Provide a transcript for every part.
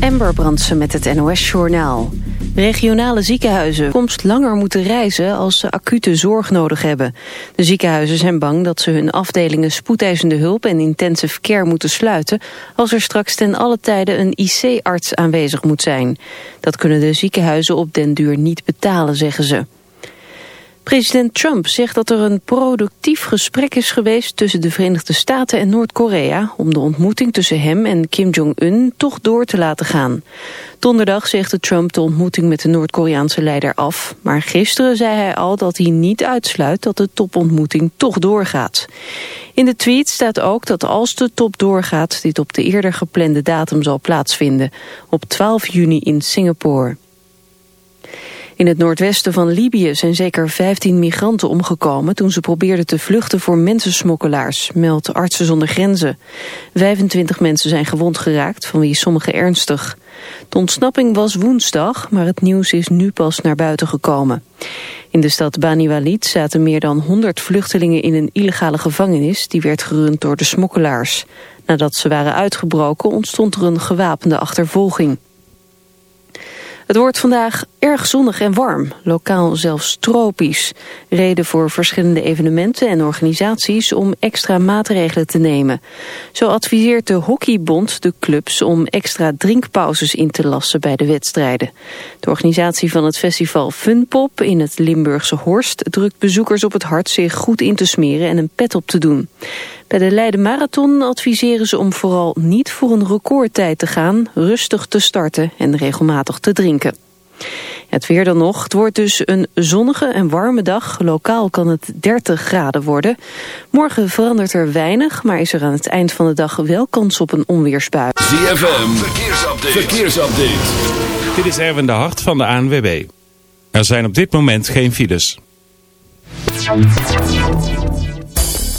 Amber Brandsen met het NOS-journaal. Regionale ziekenhuizen komst langer moeten reizen als ze acute zorg nodig hebben. De ziekenhuizen zijn bang dat ze hun afdelingen spoedeisende hulp en intensive care moeten sluiten... als er straks ten alle tijden een IC-arts aanwezig moet zijn. Dat kunnen de ziekenhuizen op den duur niet betalen, zeggen ze. President Trump zegt dat er een productief gesprek is geweest tussen de Verenigde Staten en Noord-Korea om de ontmoeting tussen hem en Kim Jong-un toch door te laten gaan. Donderdag zegde Trump de ontmoeting met de Noord-Koreaanse leider af, maar gisteren zei hij al dat hij niet uitsluit dat de topontmoeting toch doorgaat. In de tweet staat ook dat als de top doorgaat dit op de eerder geplande datum zal plaatsvinden, op 12 juni in Singapore. In het noordwesten van Libië zijn zeker 15 migranten omgekomen... toen ze probeerden te vluchten voor mensensmokkelaars, meldt Artsen zonder Grenzen. 25 mensen zijn gewond geraakt, van wie sommige ernstig. De ontsnapping was woensdag, maar het nieuws is nu pas naar buiten gekomen. In de stad Bani Walid zaten meer dan 100 vluchtelingen in een illegale gevangenis... die werd gerund door de smokkelaars. Nadat ze waren uitgebroken ontstond er een gewapende achtervolging. Het wordt vandaag erg zonnig en warm, lokaal zelfs tropisch. Reden voor verschillende evenementen en organisaties om extra maatregelen te nemen. Zo adviseert de Hockeybond de clubs om extra drinkpauzes in te lassen bij de wedstrijden. De organisatie van het festival Funpop in het Limburgse Horst drukt bezoekers op het hart zich goed in te smeren en een pet op te doen. Bij de Leiden Marathon adviseren ze om vooral niet voor een recordtijd te gaan, rustig te starten en regelmatig te drinken. Het weer dan nog. Het wordt dus een zonnige en warme dag. Lokaal kan het 30 graden worden. Morgen verandert er weinig, maar is er aan het eind van de dag wel kans op een onweersbui. ZFM, verkeersupdate. verkeersupdate. Dit is Erwin de Hart van de ANWB. Er zijn op dit moment geen files.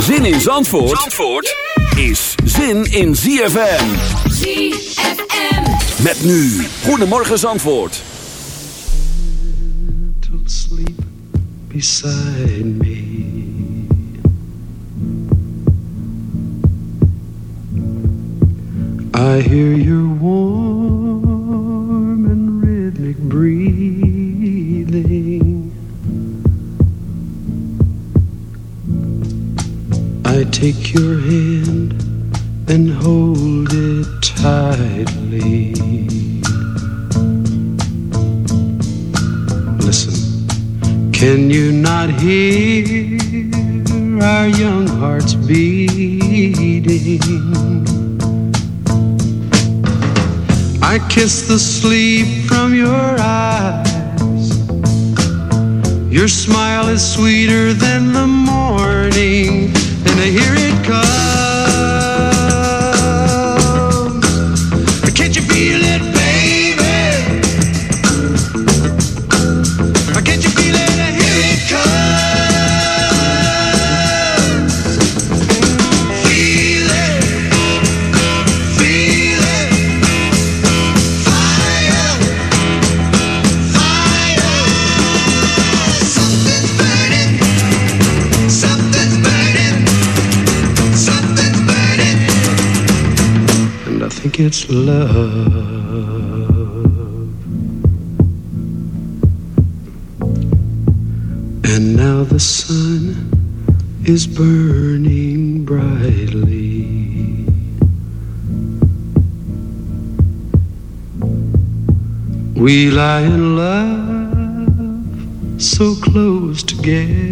Zin in Zandvoort, Zandvoort is zin in ZFM. ZFM. Met nu, Goedemorgen Zandvoort. to sleep beside me. I hear your warm I take your hand and hold it tightly. Listen, can you not hear our young hearts beating? I kiss the sleep from your eyes. Your smile is sweeter than the morning, and I hear it comes. Think it's love. And now the sun is burning brightly. We lie in love so close together.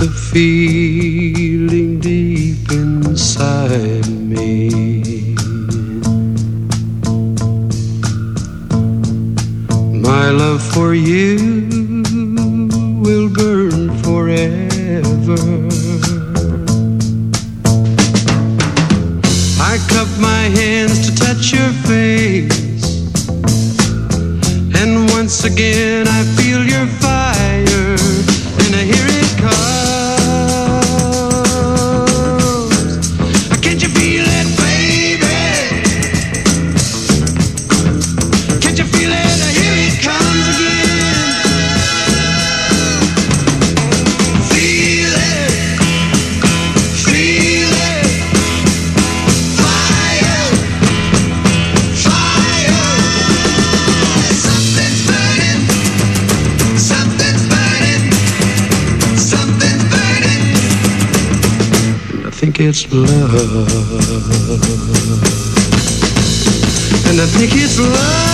The feeling deep inside me. My love for you will burn forever. I cup my hands to touch your face. And once again I feel your fire. And I think it's love.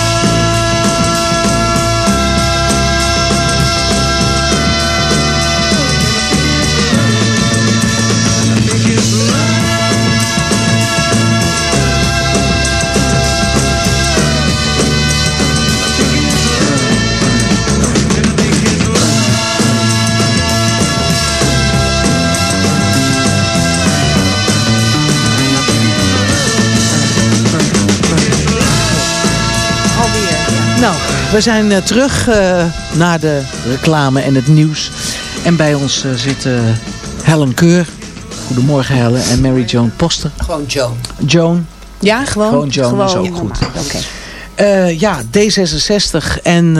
We zijn eh, terug eh, naar de reclame en het nieuws. En bij ons eh, zitten Helen Keur. Goedemorgen Helen. En Mary Joan Poster. Gewoon Joan. Joan. Ja, gewoon. Gewoon Joan is ook goed. Oké. Eh, ja, D66 en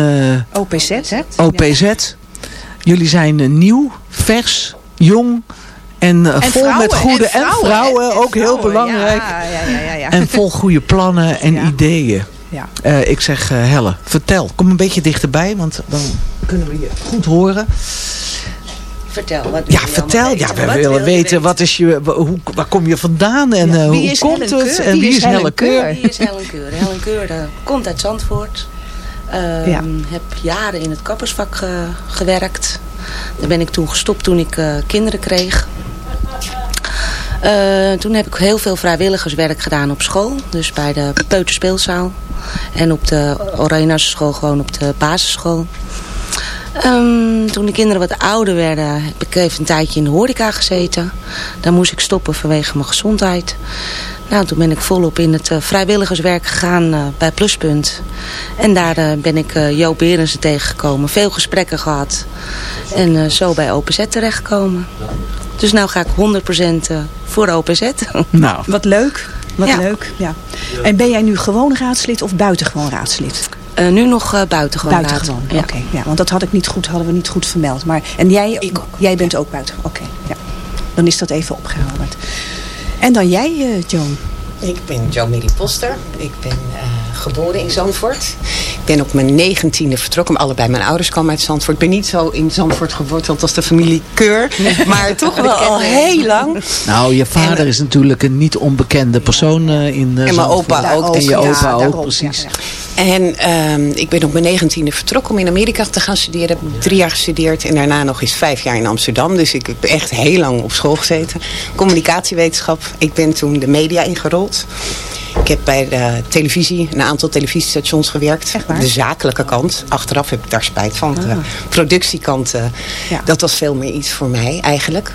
eh, OPZ, hè? OPZ. Jullie zijn nieuw, vers, jong en, En vol vrouwen, met goede en vrouwen, ook heel belangrijk. Ja, ja, ja, ja, ja. En vol goede plannen en Ja. ideeën. Ja. Eh, ik zeg eh, Helle, vertel. Kom een beetje dichterbij, want dan kunnen we je goed horen. Vertel. Wat Ja, vertel. Ja, we willen weten, wat is je, hoe, waar kom je vandaan en Ja, eh, hoe is komt Helen het? Keur? En wie is Helle Keur? Wie is Helen Keur? Helen Keur komt uit Zandvoort. Ehm, Ja. Heb jaren in het kappersvak ge- gewerkt. Daar ben ik toen gestopt toen ik eh, kinderen kreeg. Eh, toen heb ik heel veel vrijwilligerswerk gedaan op school. Dus bij de peuterspeelzaal. En op de Oranje school gewoon op de basisschool. Ehm, toen de kinderen wat ouder werden, heb ik even een tijdje in de horeca gezeten. Daar moest ik stoppen vanwege mijn gezondheid. Nou, toen ben ik volop in het eh, vrijwilligerswerk gegaan eh, bij Pluspunt. En daar ben ik Joop Berensen tegengekomen. Veel gesprekken gehad. En zo bij OPZ terechtgekomen. Dus nou ga ik 100% eh, voor OPZ. Nou, Wat leuk. Wat Ja. leuk, ja. En ben jij nu gewoon raadslid of buitengewoon raadslid? Eh, nu nog eh buitengewoon buitengewoon, Ja. oké. ja, want dat had ik niet goed, hadden we niet goed vermeld. Maar, en jij, jij bent ook buiten, oké. ja. Dan is dat even opgehelderd. En dan jij, eh, Joan. Ik ben Jo Miri Poster. Ik ben eh, geboren in Zandvoort. Ik ben op mijn negentiende vertrokken. Allebei mijn ouders kwamen uit Zandvoort. Ik ben niet zo in Zandvoort geworteld als de familie Keur. Maar toch wel al heel lang. nou, je vader En- is natuurlijk een niet onbekende persoon eh, in eh, mijn Zandvoort. opa ook, En je ja, opa ook, precies. ja, En ehm, ik ben op mijn negentiende vertrokken om in Amerika te gaan studeren. Heb drie jaar gestudeerd en daarna nog eens vijf jaar in Amsterdam. Dus ik heb echt heel lang op school gezeten. Communicatiewetenschap. Ik ben toen de media ingerold. Ik heb bij de televisie, een aantal televisiestations gewerkt. De zakelijke kant. Achteraf heb ik daar spijt van. De productiekant, eh, Ja. dat was veel meer iets voor mij eigenlijk.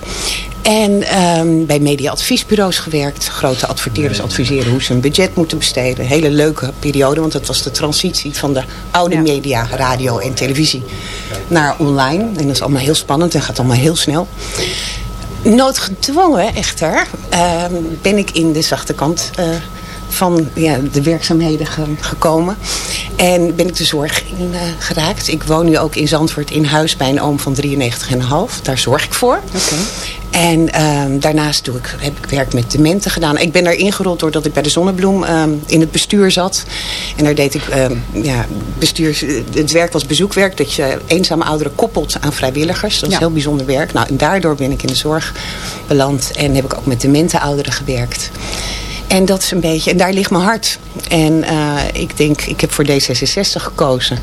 En ehm, bij mediaadviesbureaus gewerkt. Grote adverteerders adviseren hoe ze een budget moeten besteden. Hele leuke periode, want dat was de transitie van de oude Ja. media, radio en televisie naar online. En dat is allemaal heel spannend en gaat allemaal heel snel. Noodgedwongen echter ehm, ben ik in de zachte kant eh, van ja, de werkzaamheden ge- gekomen. En ben ik de zorg in eh, geraakt. Ik woon nu ook in Zandvoort in huis bij een oom van 93,5. Daar zorg ik voor. En ehm, daarnaast doe ik, heb ik werk met dementen gedaan. Ik ben daar ingerold doordat ik bij de Zonnebloem ehm, in het bestuur zat. En daar deed ik, ehm, ja, bestuur, het werk was bezoekwerk. Dat je eenzame ouderen koppelt aan vrijwilligers. Dat is Ja. heel bijzonder werk. Nou, en daardoor ben ik in de zorg beland. En heb ik ook met demente ouderen gewerkt. En dat is een beetje, en daar ligt mijn hart. En eh, ik denk, ik heb voor D66 gekozen.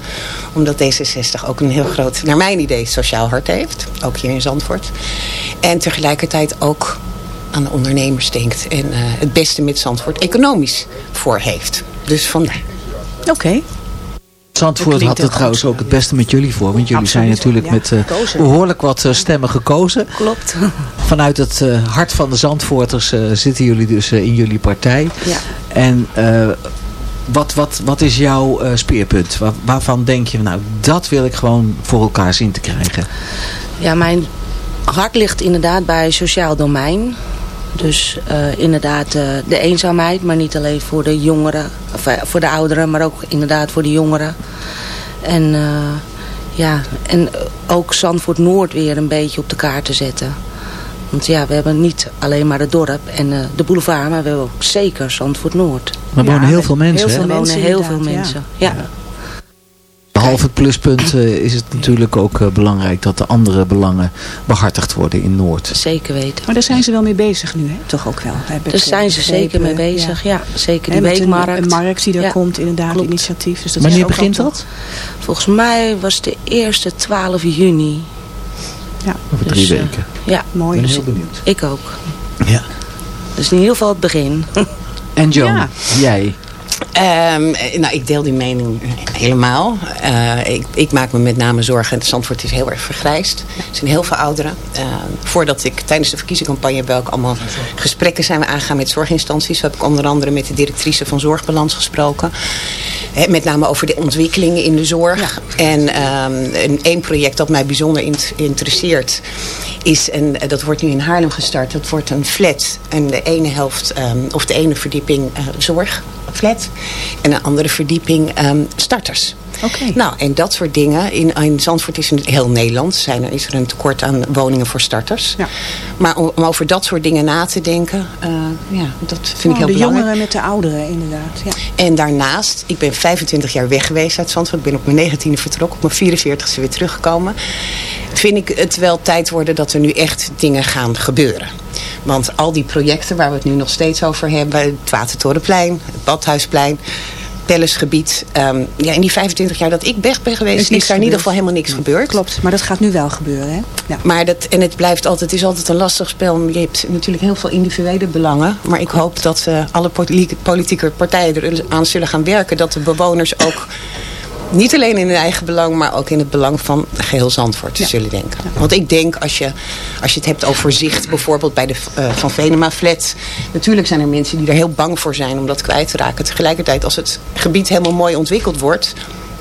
Omdat D66 ook een heel groot, naar mijn idee, sociaal hart heeft. Ook hier in Zandvoort. En tegelijkertijd ook aan de ondernemers denkt. En eh, het beste met Zandvoort economisch voor heeft. Dus vandaar. Oké. Zandvoort had het trouwens ook het beste met jullie voor. Want jullie zijn natuurlijk ja. met eh, behoorlijk wat eh, stemmen gekozen. Klopt. Vanuit het eh, hart van de Zandvoorters zitten jullie dus in jullie partij. Ja. En wat, wat, wat is jouw speerpunt? Waar- waarvan denk je, nou dat wil ik gewoon voor elkaar zien te krijgen? Ja, mijn hart ligt inderdaad bij sociaal domein. Dus eh, inderdaad eh, de eenzaamheid, maar niet alleen voor de jongeren, of, eh, voor de ouderen, maar ook inderdaad voor de jongeren. En eh, ja, en ook Zandvoort Noord weer een beetje op de kaart te zetten. Want ja, we hebben niet alleen maar het dorp en eh, de boulevard, maar we hebben ook zeker Zandvoort Noord. Er Ja, wonen heel veel mensen. heel hè? Er wonen mensen heel veel ja. mensen. Ja. Behalve het pluspunt eh, is het natuurlijk ook eh, belangrijk dat de andere belangen behartigd worden in Noord. zeker weten. Maar daar zijn ze wel mee bezig nu, hè? Toch ook wel. Ik, Daar zijn ze zeker mee bezig. Ja. Ja, zeker die met een- weekmarkt. Een, markt die er Ja, komt, inderdaad, klopt. initiatief. Dus dat Wanneer is ook begint dat? Volgens mij was de eerste 12 juni. Ja, Over Dus, drie eh, weken. Ja, Ik mooi. ben heel benieuwd. ik ook. Ja. Dus in ieder geval het begin. En Joan, Ja. jij? Ehm, eh, nou, ik deel die mening helemaal. Eh, ik, ik maak me met name zorgen. Zandvoort is heel erg vergrijsd. Er zijn heel veel ouderen. Eh, voordat ik tijdens de verkiezingscampagne heb ik ook allemaal gesprekken zijn we aangegaan met zorginstanties. Zo heb ik onder andere met de directrice van Zorgbalans gesproken. Met name over de ontwikkelingen in de zorg. En ehm, een, één project dat mij bijzonder int- interesseert is, en dat wordt nu in Haarlem gestart, dat wordt een flat. En de ene helft, ehm, of de ene verdieping zorg, flat. En de andere verdieping ehm, starters. Oké. Nou, en dat soort dingen. In, in Zandvoort is in heel Nederland zijn er, is er een tekort aan woningen voor starters. Ja. Maar om, om over dat soort dingen na te denken, eh, ja, dat vind ik Oh, heel de belangrijk. jongeren met de ouderen, inderdaad. Ja. En daarnaast, ik ben 25 jaar weg geweest uit Zandvoort. Ik ben op mijn 19e vertrokken, op mijn 44e weer teruggekomen. Vind ik het wel tijd worden dat er nu echt dingen gaan gebeuren. Want al die projecten waar we het nu nog steeds over hebben. Het Watertorenplein, het Badhuisplein, Pellesgebied. ehm, ja, in die 25 jaar dat ik weg ben geweest, is, daar in ieder geval helemaal niks gebeurd. Klopt, maar dat gaat nu wel gebeuren, hè? Ja. Maar dat, en het blijft altijd, het is altijd een lastig spel. Je hebt natuurlijk heel veel individuele belangen. Maar ik hoop dat eh, alle poli- politieke partijen er aan zullen gaan werken. Dat de bewoners ook niet alleen in hun eigen belang, maar ook in het belang van geheel Zandvoort zullen denken. Want ik denk, als je, als je het hebt over zicht, bijvoorbeeld bij de eh, Van Venema flat. Natuurlijk zijn er mensen die er heel bang voor zijn om dat kwijt te raken. Tegelijkertijd, als het gebied helemaal mooi ontwikkeld wordt,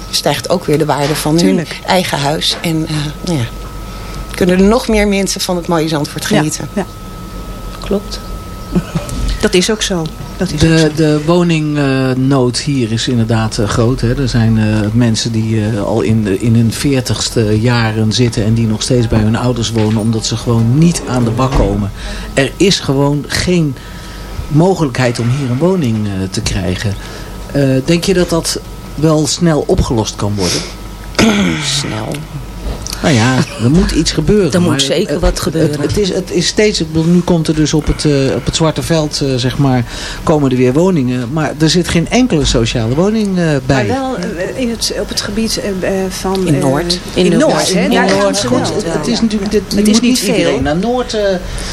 stijgt ook weer de waarde van Tuurlijk. hun eigen huis. En eh, nou ja, kunnen er nog meer mensen van het mooie Zandvoort genieten. Ja, Klopt. dat is ook zo. Dat is zo. De, de woningnood hier is inderdaad eh, groot. Hè. Er zijn eh, mensen die eh, al in, de, in hun veertigste jaren zitten en die nog steeds bij hun ouders wonen omdat ze gewoon niet aan de bak komen. Er is gewoon geen mogelijkheid om hier een woning te krijgen. Denk je dat dat wel snel opgelost kan worden? Snel. Nou ja, er moet iets gebeuren. Er moet zeker het- wat gebeuren. Het, het, is, het is steeds, ik bedoel, nu komt er dus op het, eh, op het Zwarte Veld, eh, zeg maar, komen er weer woningen. Maar er zit geen enkele sociale woning eh, bij. Maar wel in het, op het gebied eh, eh, van... In Noord. In, In Noord, Noord, hè? in Noord wel. het is natuurlijk, dit, Het is moet niet veel. naar Noord. eh,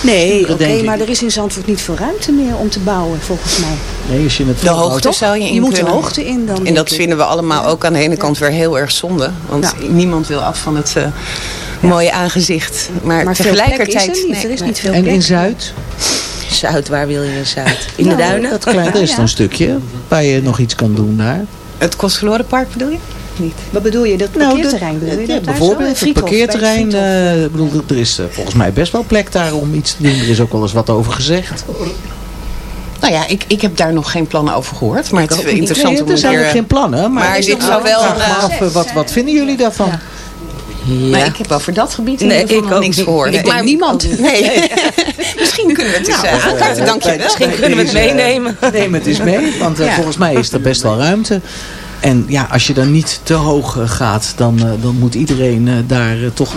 Nee, oké, maar er is in Zandvoort niet veel ruimte meer om te bouwen, volgens mij. Nee, als je het De hoogte zou je in Je moet de hoogte in dan. En dat ik. vinden we allemaal ook aan de ene kant weer heel erg zonde. Want Ja. niemand wil af van het eh, mooie aangezicht. Maar, Maar veel plek tegelijkertijd... is er niet. nee, er is niet veel En plek. in Zuid? Zuid, waar wil je in Zuid? In de Nou, duinen? Dat kleine, er is ja. een stukje waar je nog iets kan doen daar. Het Kostverlorenpark bedoel je? Niet. Wat bedoel je? Dat parkeerterrein bedoel je? ja, bijvoorbeeld het Friedhof, parkeerterrein. Eh, ik bedoel, er is eh, volgens mij best wel plek daar om iets te doen. Er is ook wel eens wat over gezegd. Nou ja, ik, ik heb daar nog geen plannen over gehoord. Maar het is interessant Nee, om er zijn ook geen plannen. Maar, maar ik dit vraag zou wel een, af, eh, wat, wat vinden jullie daarvan? Maar ik heb over dat gebied in Nee, ik nog ook niks gehoord. Ik Maar- niemand. Nee. Misschien kunnen we het eens Nou, uh. Dank je wel. Misschien kunnen we het meenemen. Neem het eens mee, want eh, Ja. volgens mij is er best wel ruimte. En ja, als je dan niet te hoog eh, gaat, dan, eh, dan moet iedereen eh, daar toch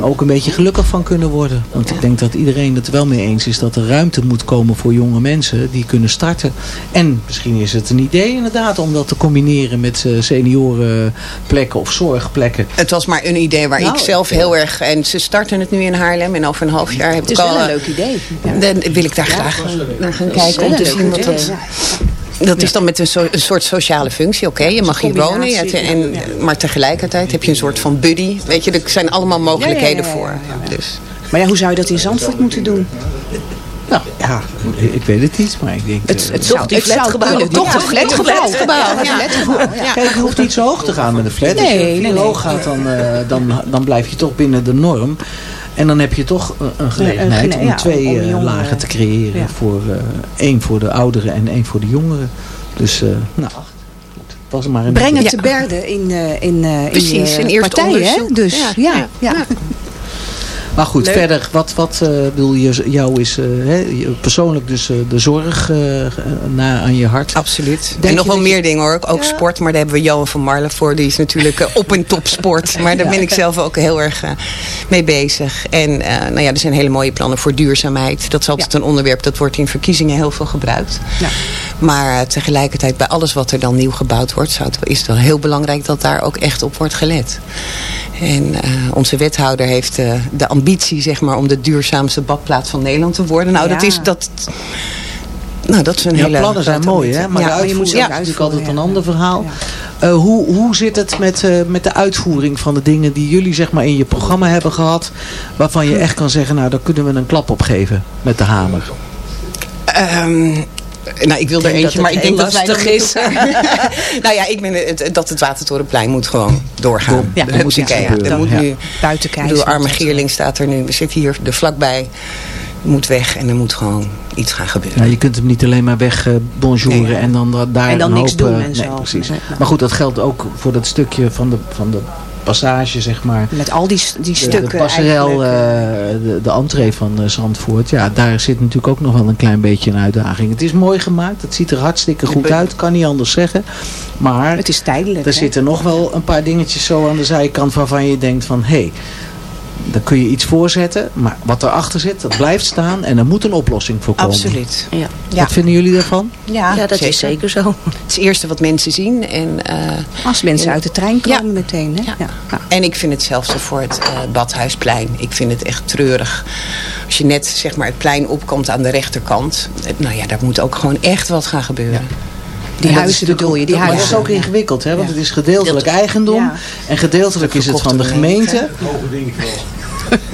ook een beetje gelukkig van kunnen worden. Want ik denk dat iedereen het er wel mee eens is dat er ruimte moet komen voor jonge mensen die kunnen starten. En misschien is het een idee inderdaad om dat te combineren met eh, seniorenplekken of zorgplekken. Het was maar een idee waar Nou, ik zelf heel erg... En ze starten het nu in Haarlem en over een half jaar heb Het ik is al... wel een leuk idee. Dan wil ik daar graag naar gaan kijken om te een zien wat dat... ja. Dat is dan met een, so- een soort sociale functie. Oké, je mag hier wonen. en, Maar tegelijkertijd heb je een soort van buddy. Weet je, er zijn allemaal mogelijkheden Ja, ja, ja, voor. ja, ja. Dus. Maar ja, hoe zou je dat in Zandvoort moeten doen? Nou ja, ik weet het niet, maar ik denk... Het, eh, het zou, die het zou flatgebouw. Toch een flatgebouw. flatgebouw, Ja, ja. een flatgebouw, ja. Kijk, je hoeft niet zo hoog te gaan met een flat. Als je nee, veel nee. hoog gaat, dan, eh, dan, dan blijf je toch binnen de norm. En dan heb je toch een- gelegenheid om ja, twee om eh, jongeren- lagen te creëren. Ja. Voor, eh, één voor de ouderen en één voor de jongeren. Dus, eh, nou, goed. Het was maar een Breng het te berde in, eh, in, eh in Precies, eerste partijen. Hè? onderzoek. Dus Ja, ja, ja, ja. Maar goed, verder, wat, wat eh, bedoel je, jou is eh, hè, persoonlijk dus eh, de zorg eh, na aan je hart. Absoluut. Denk en nog wel meer dingen hoor. Ook sport, maar daar hebben we Johan van Marle voor. Die is natuurlijk eh, op en top sport. Maar daar ben ik zelf ook heel erg eh, mee bezig. En eh, nou ja, er zijn hele mooie plannen voor duurzaamheid. Dat is altijd een onderwerp dat wordt in verkiezingen heel veel gebruikt. Ja. Maar eh, tegelijkertijd bij alles wat er dan nieuw gebouwd wordt... is het wel heel belangrijk dat daar ook echt op wordt gelet. En eh, onze wethouder heeft eh, de ambitie zeg maar, om de duurzaamste badplaats van Nederland te worden. Nou, dat Ja. is... Dat, nou, dat is een Ja, hele plannen zijn mooi, hè? ambitie. maar Ja, de maar je moet uitvoering ze is natuurlijk altijd een ja. ander verhaal. Eh, hoe, hoe zit het met, eh, met de uitvoering van de dingen die jullie zeg maar, in je programma hebben gehad... waarvan je echt kan zeggen, nou, daar kunnen we een klap op geven met de hamer? Ehm, nou, ik wil er eentje, dat maar het ik denk dat lastig nog met elkaar- nou ja, ik ben het, dat het Watertorenplein moet gewoon doorgaan. Ja, er moet gebeuren. Er moet Ja. nu, Buiten kijken. bedoel, Arme Geerling staat er nu. We zitten hier er vlakbij. Moet weg en er moet gewoon iets gaan gebeuren. Ja, je kunt hem niet alleen maar weg eh bonjouren Nee. en dan da- daar En dan een niks hoop, doen eh, en nee, zo. precies. Nee. Maar goed, dat geldt ook voor dat stukje van de, van de passage, zeg maar. Met al die, die De, stukken de passerel, eigenlijk, eh, de, de entree van eh, Zandvoort. Ja, daar zit natuurlijk ook nog wel een klein beetje een uitdaging. Het is mooi gemaakt. Het ziet er hartstikke goed uit. Kan niet anders zeggen. Maar Het is tijdelijk. er hè? zitten nog wel een paar dingetjes zo aan de zijkant waarvan je denkt van... hé, hey, daar kun je iets voorzetten. Maar wat erachter zit, dat blijft staan. En er moet een oplossing voor komen. Absoluut. Ja. Wat vinden jullie daarvan? Ja, ja, dat is zeker zo. Het is het eerste wat mensen zien. En, eh, Als mensen uit de trein komen Ja. meteen. Hè? Ja. Ja. Ja. En ik vind hetzelfde voor het eh, Badhuisplein. Ik vind het echt treurig. Als je net zeg maar, het plein opkomt aan de rechterkant. eh, Nou ja, daar moet ook gewoon echt wat gaan gebeuren. Die En huizen bedoel je, die Maar dat is ook ingewikkeld, hè? want Ja. het is gedeeltelijk eigendom. Ja. En gedeeltelijk is het van de gemeente.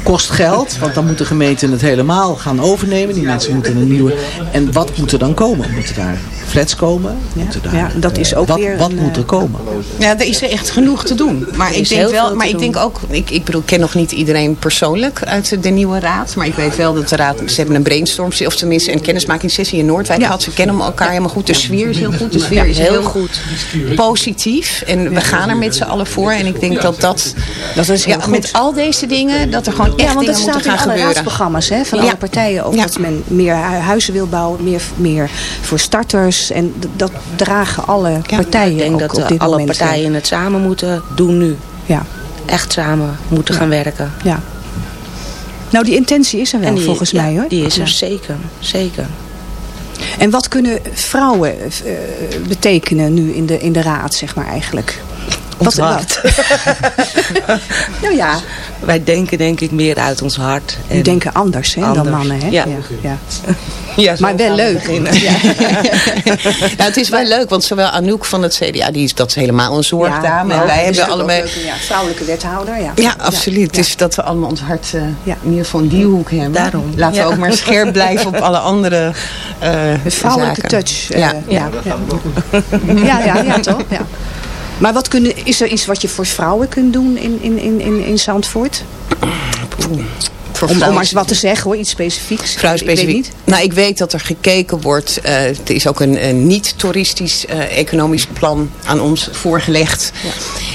Kost geld, want dan moet de gemeente het helemaal gaan overnemen. Die mensen moeten een nieuwe... En wat moet er dan komen? Moeten daar flats komen? Moeten daar, Ja, dat is ook wat, weer Wat een, moet er eh, komen? Ja, er is er echt genoeg te doen. Maar ik denk wel, maar ik denk ook, ik, ik bedoel, ik ken nog niet iedereen persoonlijk uit de nieuwe raad. Maar ik weet wel dat de raad, ze hebben een brainstorm, of tenminste een kennismakingssessie in Noordwijk gehad. Ze kennen elkaar helemaal goed. De sfeer is heel goed. De sfeer is heel, heel goed. positief. En we gaan er met z'n allen voor. En ik denk dat dat, Dat is heel ja, goed. met al deze dingen, dat er gewoon echt Ja, want dat staat in alle raadsprogramma's hè, van Ja. alle partijen. Ook Ja. dat men meer hu- huizen wil bouwen, meer, meer voor starters. En dat dragen alle partijen Ik denk dat op eh, dit alle moment. partijen het samen moeten doen nu. Ja, Echt samen moeten gaan werken. ja. Nou, die intentie is er wel, die- volgens ja, mij hoor. Die is er Ja. zeker. Zeker. En wat kunnen vrouwen eh, betekenen nu in de, in de raad, zeg maar eigenlijk? Wat, hart. nou ja, Wij denken denk ik meer uit ons hart. die En- denken anders, hè, dan mannen. Hè? ja. ja. Ja, Maar wel leuk. Ja. Ja, het is wel leuk, want zowel Anouk van het CDA, die is, dat is helemaal een zorgdame. Ja, en wij is hebben allemaal... ook leuk, ja, vrouwelijke wethouder, ja. Ja, absoluut. Dus dat we allemaal ons hart eh, Ja. in ieder geval in die hoek hebben. Daarom. Laten Ja. we ook maar scherp blijven op alle andere eh De vrouwelijke zaken. touch. eh, Ja. ja. Ja. Ja, ja, ja, toch? Ja. Maar wat kunnen, is er iets wat je voor vrouwen kunt doen in, in, in, in, in Zandvoort? Voor Om, om maar eens wat te zeggen hoor, iets specifieks. Vrouwen Ik weet niet. Nou, ik weet dat er gekeken wordt. eh, er is ook een, een niet-toeristisch eh, economisch plan aan ons voorgelegd.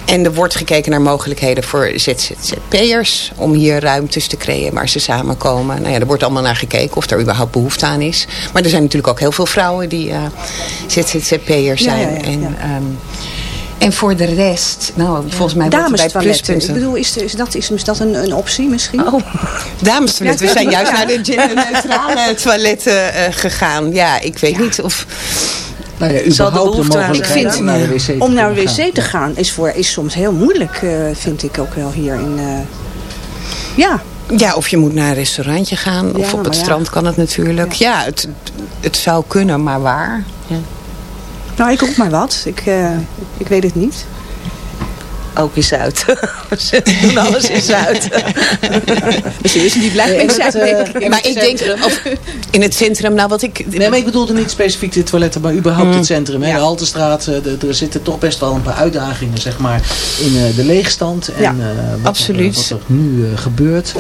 En er wordt gekeken naar mogelijkheden voor ZZP'ers om hier ruimtes te creëren waar ze samenkomen. Nou ja, er wordt allemaal naar gekeken of er überhaupt behoefte aan is. Maar er zijn natuurlijk ook heel veel vrouwen die eh ZZP'ers Ja, zijn. ja, ja, en, ja. En voor de rest, nou, volgens mij wordt bij Damestoiletten. Ik pluspunten... bedoel, is, is dat, is, is dat een, een optie misschien? Oh, damestoilet. We Ja, zijn ja. juist naar de genderneutrale toiletten eh, gegaan. Ja, ik weet niet of... Nou ja, Zal de de behoefte aan zijn. om naar de wc te Om naar de kunnen gaan. wc te gaan is, voor, is soms heel moeilijk, eh, vind ik ook wel hier in... eh, ja, Ja, of je moet naar een restaurantje gaan. Of Ja, op het ja. strand kan het natuurlijk. Ja, het, het zou kunnen, maar waar? Nou ik roep maar wat. Ik, eh, ik weet het niet. Ook in Zuid. Ze doen alles in Zuid. Misschien is het niet blij zijn. dat, eh, maar het ik denk, of in het centrum, nou wat ik... Nee, maar ik bedoelde niet specifiek de toiletten, maar überhaupt Mm. het centrum. Hè? Ja. De Haltestraat, eh, de- er zitten toch best wel een paar uitdagingen zeg maar, in eh, de leegstand. En Ja, eh, wat, absoluut. Er, wat er nu eh, gebeurt.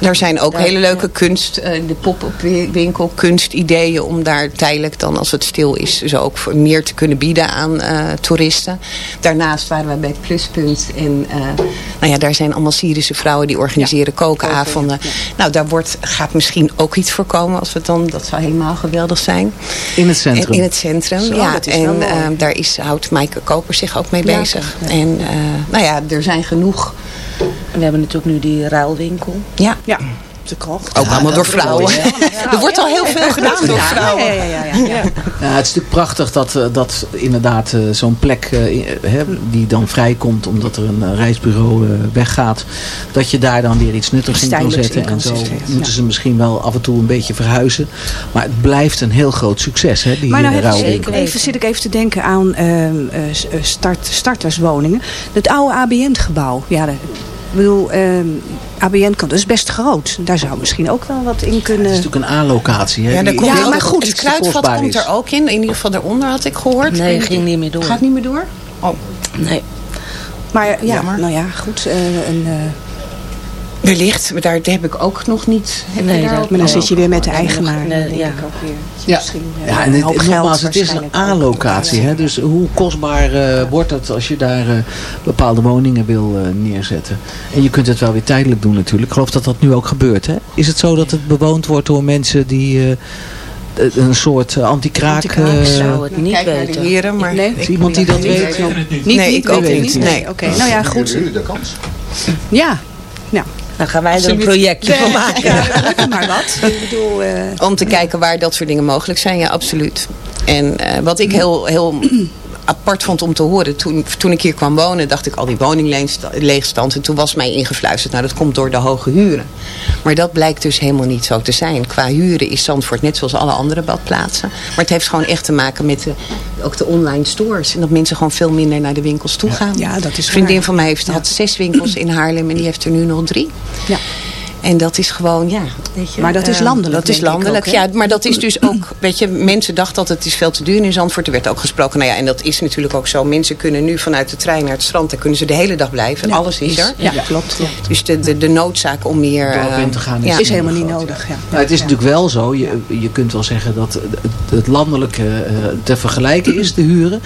Daar zijn ook hele leuke kunst, eh, de pop-up winkel, kunstideeën om daar tijdelijk dan als het stil is, dus ook voor meer te kunnen bieden aan eh, toeristen. Daarnaast waren we bij Pluspunt en eh, nou ja, daar zijn allemaal Syrische vrouwen die organiseren kokenavonden. Nou, daar wordt, gaat misschien ook iets voor komen als we het dan, dat zou helemaal geweldig zijn. In het centrum. En in het centrum, Zo, ja. dat is wel En eh, daar is, houdt Maaike Koper zich ook mee Ja, bezig. ja. En eh, nou ja, er zijn genoeg. We hebben natuurlijk nu die ruilwinkel. Ja, Ja, te ook allemaal door vrouwen. Er wordt al heel veel gedaan door vrouwen. Ja, ja, ja, ja, ja. Ja, het is natuurlijk prachtig dat, eh, dat inderdaad eh, zo'n plek eh, hè, die dan vrijkomt omdat er een reisbureau eh, weggaat. Dat je daar dan weer iets nuttigs in kan zetten. En zo moeten ze misschien wel af en toe een beetje verhuizen. Maar het blijft een heel groot succes, hè, die Maar nou heb ik ruilwinkel. even, zit ik even te denken aan ehm, eh, eh, start, starterswoningen. Het oude ABN-gebouw. Ja, de- ik bedoel, ehm, ABN kan, dat is best groot. Daar zou misschien ook wel wat in kunnen. Het is natuurlijk een A-locatie. hè, Ja, daar komt Ja, maar goed, het kruidvat komt er ook in. In ieder geval daaronder had ik gehoord. Nee, ging niet meer door. Gaat niet meer door? Oh. Nee. maar ja, Jammer. nou ja, goed. eh, een, eh, Wellicht, maar daar heb ik ook nog niet. Heb Nee, daar dat- maar dan zit je weer met de eigenaar. Nee, ja. ik ook weer. Ja. Misschien, eh, Ja, en het, het- geld nogmaals, het is een. A-locatie. Hè? Dus hoe kostbaar eh, wordt het als je daar eh, bepaalde woningen wil eh, neerzetten? En je kunt het wel weer tijdelijk doen natuurlijk. Ik geloof dat dat nu ook gebeurt. Hè? Is het zo dat het bewoond wordt door mensen die een soort anti-kraak... Eh, Ik zou het niet Kijk naar de weten. heren, maar... Nee. is iemand die dat Niet weet? Niet, Nee, niet ik ook niet. Nee. Oké, nou ja, goed. jullie de kans? Ja, nou. Dan gaan wij er een projectje van maken. Ja, maar wat. Ik bedoel, eh, Om te kijken waar dat soort dingen mogelijk zijn, ja, absoluut. En eh, wat ik heel, heel apart vond om te horen, toen, toen ik hier kwam wonen, dacht ik al die woningleegstand. En toen was mij ingefluisterd, nou dat komt door de hoge huren. Maar dat blijkt dus helemaal niet zo te zijn. Qua huren is Zandvoort net zoals alle andere badplaatsen. Maar het heeft gewoon echt te maken met de, ook de online stores. En dat mensen gewoon veel minder naar de winkels toe gaan. Ja, dat is Een vriendin waar. van mij heeft, had zes winkels in Haarlem en die heeft er nu nog drie. ja. En dat is gewoon, ja, weet je. Maar dat is eh, landelijk, Dat is landelijk, ook, ja. Maar dat is dus ook, weet je, mensen dachten dat het is veel te duur in Zandvoort. Er werd ook gesproken, nou ja, en dat is natuurlijk ook zo. Mensen kunnen nu vanuit de trein naar het strand, daar kunnen ze de hele dag blijven. Ja, Alles is er. Ja, klopt. Ja. Dus de, de, de noodzaak om meer... Dorp in eh, te gaan ja. Is helemaal niet nodig. Ja. Nou, het is natuurlijk wel zo. Je, je kunt wel zeggen dat het, het landelijke eh, te vergelijken is, de huren.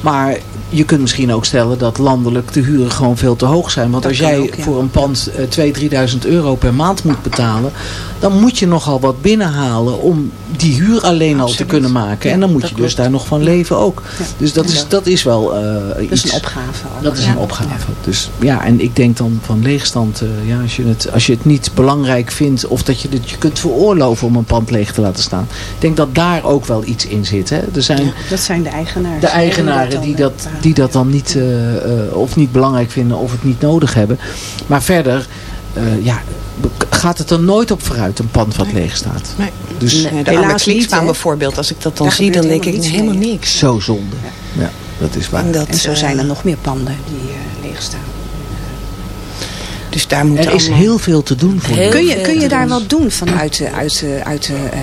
Maar je kunt misschien ook stellen dat landelijk de huren gewoon veel te hoog zijn. Want Dat als jij ook, ja. voor een pand eh 2.000, 3.000 euro per maand moet betalen... dan moet je nogal wat binnenhalen om die huur alleen al te kunnen maken. en dan moet je dus daar nog van leven ook. Ja. Dus dat is, dat is wel eh Dat iets... is een opgave. ook. Dat is een opgave. Dus ja, en ik denk dan van leegstand, eh, ja, als, je het, als je het niet belangrijk vindt of dat je het je kunt veroorloven om een pand leeg te laten staan. Ik denk dat daar ook wel iets in zit. Hè. Er zijn Dat zijn de eigenaars. de eigenaren die eh, dat, bepalen. Die dat dan niet, eh, eh, of niet belangrijk vinden of het niet nodig hebben. Maar verder, eh, ja, gaat het er nooit op vooruit, een pand wat leeg staat. Nee. Dus Nee, de Helaas niet, bijvoorbeeld, als ik dat dan Daar zie, dan denk ik helemaal helemaal niets niks. zo zonde. Ja, dat is waar. En, dat, En zo zijn er nog meer panden die eh, leeg staan. Dus daar moet Er is heel veel te doen voor. Heel Kun je, kun je daar doen. wat doen vanuit de, uit de, uit de eh,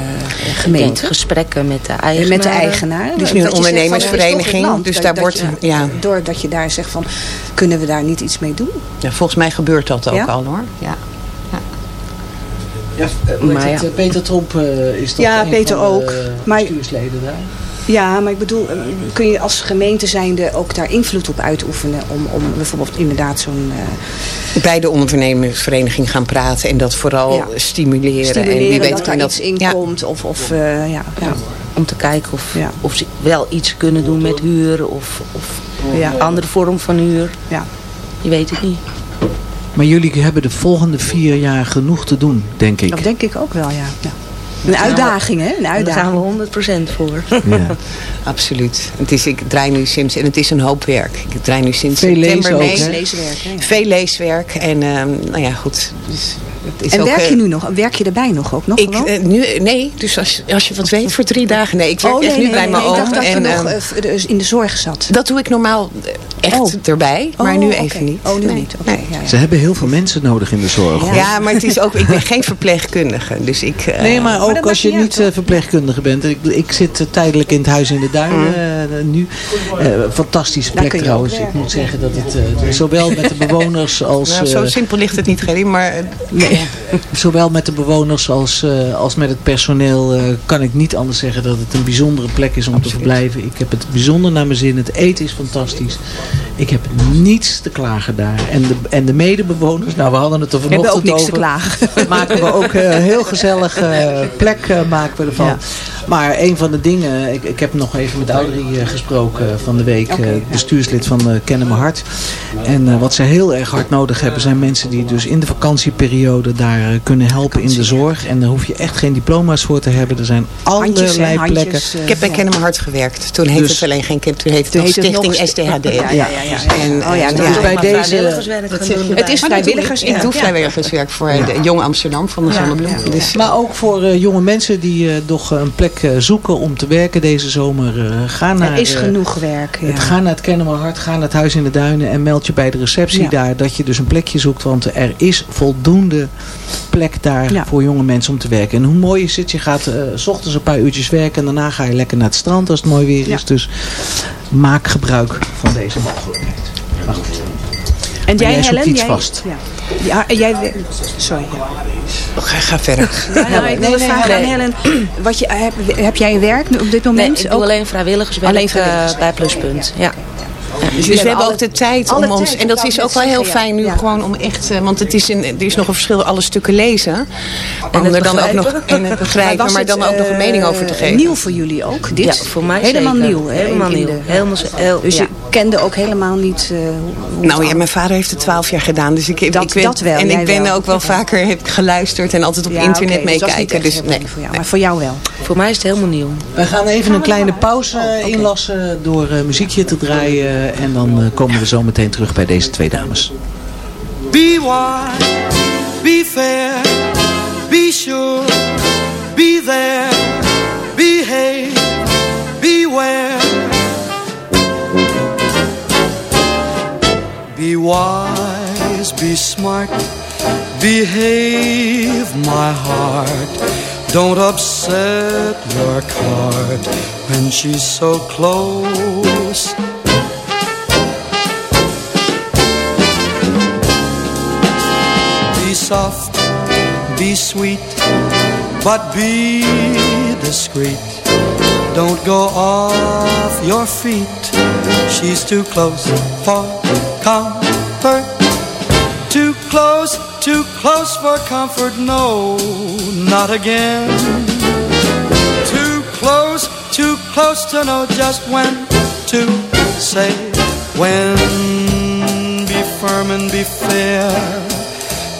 gemeente? gesprekken met de En eigenaar. met de eigenaar. Is nu een ondernemingsvereniging, dus daar wordt- ja. ja. Doordat je daar zegt van, kunnen we daar niet iets mee doen? Ja, volgens mij gebeurt dat ook Ja? al hoor. Ja. Ja, eh, Maar het, ja. eh, Peter Tromp eh, is toch Ja, een Peter van de ook. Maar- bestuursleden daar? Ja, maar ik bedoel, eh, kun je als gemeente zijnde ook daar invloed op uitoefenen? Om, om bijvoorbeeld inderdaad zo'n... eh, Bij de ondernemersvereniging gaan praten en dat vooral Ja. stimuleren. stimuleren en wie weet dat er iets dat in ja. komt? Of, of eh, ja, ja. Om te kijken of, Ja. of ze wel iets kunnen doen met huur of, of Ja. andere vorm van huur. Ja. Je weet het niet. Maar jullie hebben de volgende vier jaar genoeg te doen, denk ik. Dat denk ik ook wel, ja. Een uitdaging, hè? Een Daar gaan we 100% voor. Ja. Absoluut. Het is, ik draai nu sinds, en het is een hoop werk. Ik draai nu sinds Veel september mee. Leeswerk, hè? Veel leeswerk. En ehm, nou ja, goed. Dus het is En ook, werk je eh, nu nog? Werk je erbij nog ook? Nog Ik, eh, nu, nee, dus als, als je wat weet voor drie dagen. Nee, ik werk oh, echt nee, nu nee, bij nee, mijn Ik oom. dacht dat je en, nog ehm, eh, in de zorg zat. dat doe ik normaal echt Oh. erbij. Maar Oh, nu oké. even niet. Oh, nu Nee, niet. Nee. ja, ja. Ze hebben heel veel mensen nodig in de zorg. Ja, maar het is ook, ik ben geen verpleegkundige. Dus ik, eh, Nee, maar ook als je niet eh, verpleegkundige bent. Ik, ik zit eh, tijdelijk in het huis in de duinen eh, nu. Eh, fantastische plek trouwens. Ik moet zeggen dat het eh, zowel met de bewoners als... nou, zo eh, simpel ligt het niet, Gerrie. Maar eh, Nee, zowel met de bewoners als, eh, als met het personeel eh, kan ik niet anders zeggen dat het een bijzondere plek is om te verblijven. Ik heb het bijzonder naar mijn zin. Het eten is fantastisch. Ik heb niets te klagen daar. En de, en de medebewoners, nou we hadden het er We hebben vanochtend ook niks te over. klagen. Maken we ook een heel gezellig eh, plek eh, maken we ervan. Ja. Maar een van de dingen, ik, ik heb nog even met Audrey eh, gesproken van de week, eh, ja. bestuurslid van uh, Kennen mijn Hart. En wat ze heel erg hard nodig hebben zijn mensen die dus in de vakantieperiode daar kunnen helpen in de zorg. En daar hoef je echt geen diploma's voor te hebben. Er zijn allerlei plekken. handjes. ik heb bij. Kennen mijn hart gewerkt. Toen heette Dus- het alleen geen kind. Toen heette het Toen Stichting STHD. Ja, ja, ja. En, Oh ja, eh, nou, Dus bij deze... Het is vrijwilligers. Ik doe vrijwilligerswerk voor de Jong Amsterdam van de Zonnebloem. Dus, Maar ook voor eh, jonge mensen die eh, toch een plek eh, zoeken om te werken deze zomer. eh ga naar, Er is eh, genoeg werk. ja. Het, ga naar het Kennen mijn Hart, ga naar het Huis in de Duinen en meld je bij de receptie Ja. daar dat je dus een plekje zoekt. Want er is voldoende plek daar Ja. voor jonge mensen om te werken. En hoe mooi is het, je gaat s ochtends een paar uurtjes werken en daarna ga je lekker naar het strand als het mooi weer is. Dus maak gebruik van deze mogelijkheid. Maar goed. En jij, jij Helen? iets jij, vast. Ja. Ja, en jij... Sorry. Ja. ga, ga verder. Ja, nou, ik wilde vragen aan Helen. Wat je, heb, heb jij een werk op dit Nee, moment? ik doe Ook- alleen vrijwilligerswerk, Alleen eh, vrijwilligers. bij Pluspunt. Ja. Dus, we hebben ook de tijd om ons. tijd, En dat is ook wel heel fijn nu Ja. gewoon om echt. eh, Want het is een, er is nog een verschil alle stukken lezen. En, het er dan ook nog en het begrijpen, maar, het, dan ook nog een eh, mening over te geven. Nieuw voor jullie ook, dit? Ja, voor mij Helemaal zeker. nieuw. hè, Helemaal in nieuw. de- Helemaal zo- heel- dus ja. Kende ook helemaal niet eh, hoe, Nou ja, mijn vader heeft het twaalf jaar gedaan. Dus ik, Dat- ik weet, dat wel, En ik ben wel. ook wel vaker heb ik geluisterd en altijd op Ja, internet oké, dus dat is niet meekijken. Dus helemaal nee. nieuw voor jou, maar voor jou wel. Voor mij is het helemaal nieuw. Wij gaan even een kleine pauze eh, inlassen door eh, muziekje te draaien. En dan eh, komen we zo meteen terug bij deze twee dames. Be wise, be fair, be sure, be there, behave, beware. Be wise, be smart, behave, my heart. Don't upset your card when she's so close. Be soft, be sweet, but be discreet. Don't go off your feet. She's too close for comfort. Too close, too close for comfort. No, not again. Too close, too close to know just when to say when. Be firm and be fair.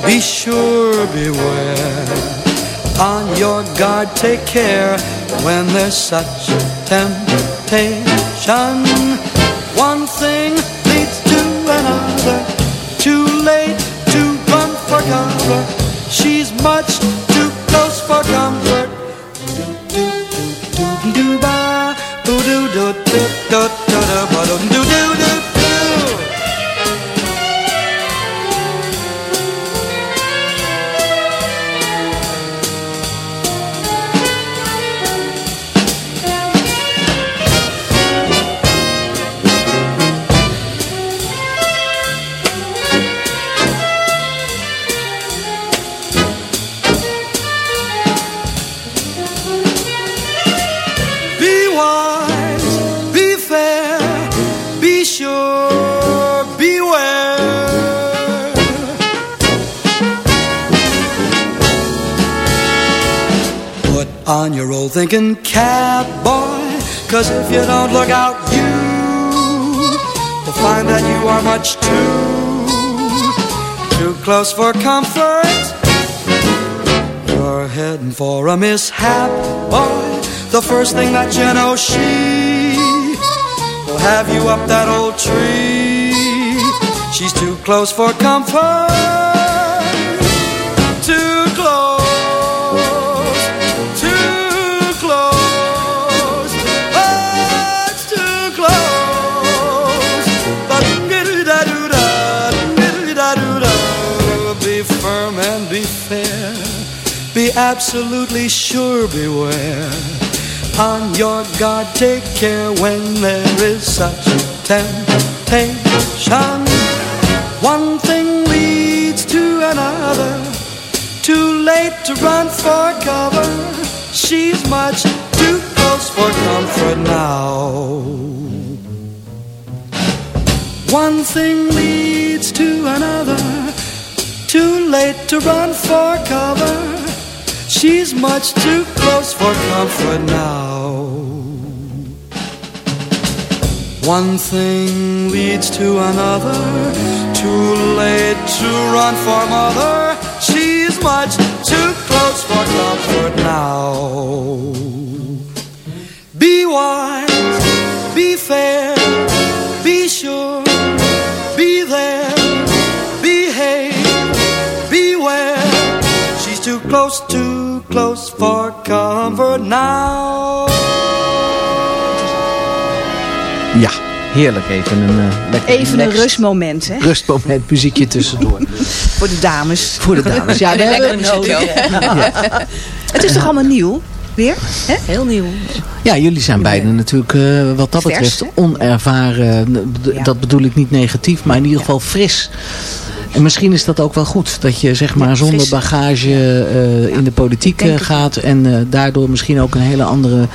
Be sure, beware. On your guard, take care when there's such temptation. One thing leads to another for comfort. She's much too close for comfort. Do do do do do do do do do do. Thinking boy. Cause if you don't look out, you will find that you are much too, too close for comfort. You're heading for a mishap, boy. The first thing that you know, she will have you up that old tree. She's too close for comfort. Absolutely sure, beware. On your guard, take care when there is such temptation. One thing leads to another. Too late to run for cover. She's much too close for comfort now. One thing leads to another. Too late to run for cover. She's much too close for comfort now. One thing leads to another. Too late to run for mother. She's much too close for comfort now. Be wise, be fair, be sure, close, too close for comfort now. Ja, heerlijk. Even een uh, lekker Even een rustmoment, hè? rustmoment, muziekje tussendoor. Voor de dames. Voor de dames. Ja, we hebben, Het is toch allemaal nieuw? Weer? Hè? Heel nieuw. ja, jullie zijn beiden natuurlijk eh, wat dat Vers, betreft hè? onervaren. Ja. Dat bedoel ik niet negatief, maar in ieder geval fris. En misschien is dat ook wel goed. Dat je zeg maar zonder bagage eh, in de politiek eh, gaat. En eh, daardoor misschien ook een hele andere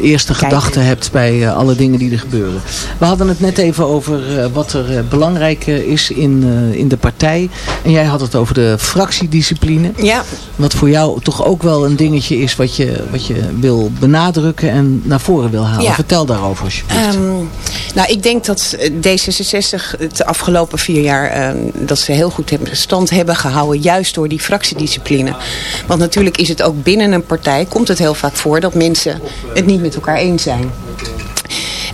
eerste gedachte hebt bij alle dingen die er gebeuren. We hadden het net even over wat er belangrijk is in, in de partij. En jij had het over de fractiediscipline. Ja, Wat voor jou toch ook wel een dingetje is wat je, wat je wil benadrukken en naar voren wil halen. Ja. Vertel daarover alsjeblieft. Ehm, nou, ik denk dat eh, D66 het de afgelopen vier jaar... dat ze heel goed stand hebben gehouden... juist door die fractiediscipline. Want natuurlijk is het ook binnen een partij... komt het heel vaak voor dat mensen het niet met elkaar eens zijn.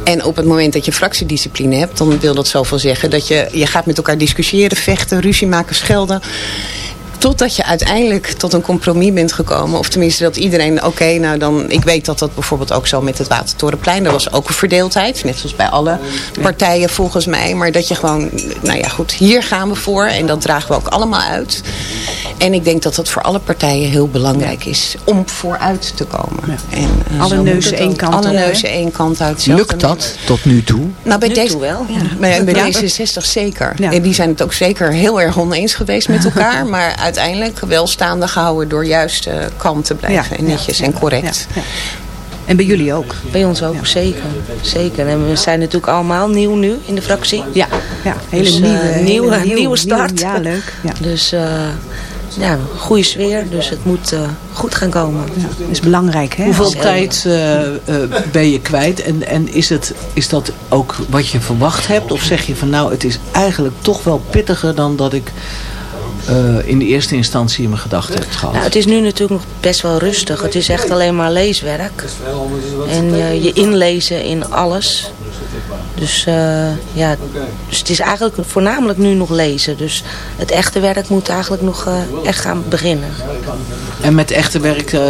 En op het moment dat je fractiediscipline hebt... dan wil dat zoveel zeggen dat je, je gaat met elkaar discussiëren... vechten, ruzie maken, schelden... Totdat je uiteindelijk tot een compromis bent gekomen. Of tenminste dat iedereen, oké, nou dan... Ik weet dat dat bijvoorbeeld ook zo met het Watertorenplein. Er was ook een verdeeldheid. Net zoals bij alle partijen volgens mij. Maar dat je gewoon, nou ja goed, hier gaan we voor. En dat dragen we ook allemaal uit. En ik denk dat dat voor alle partijen heel belangrijk is. Om vooruit te komen. En, eh, Alle neuzen één kant Alle neuzen één kant uit. Lukt dat tot nu toe? Nou, bij Nu deze wel. bij, bij Ja. D66 zeker. Ja. En die zijn het ook zeker heel erg oneens geweest met elkaar. maar uiteindelijk wel staande gehouden door juist uh, kalm te blijven. Ja. En netjes en correct. Ja, ja. En bij jullie ook? Bij ons ook, zeker. zeker. En we zijn natuurlijk allemaal nieuw nu in de fractie. Ja, ja hele Dus, eh, nieuwe, hele nieuwe, nieuw- nieuwe start. nieuw- ja, leuk. Ja. Dus eh, ja, goede sfeer. Dus het moet eh, goed gaan komen. Ja, dat is belangrijk, hè? Hoeveel tijd eh, eh, ben je kwijt? En, en is, het, is dat ook wat je verwacht hebt? Of zeg je van nou, het is eigenlijk toch wel pittiger dan dat ik eh, in de eerste instantie in mijn gedachten heb gehad? Nou, het is nu natuurlijk nog best wel rustig. Het is echt alleen maar leeswerk. En eh, je inlezen in alles. Dus eh, ja, dus het is eigenlijk voornamelijk nu nog lezen. Dus het echte werk moet eigenlijk nog echt gaan beginnen. En met echte werk, eh,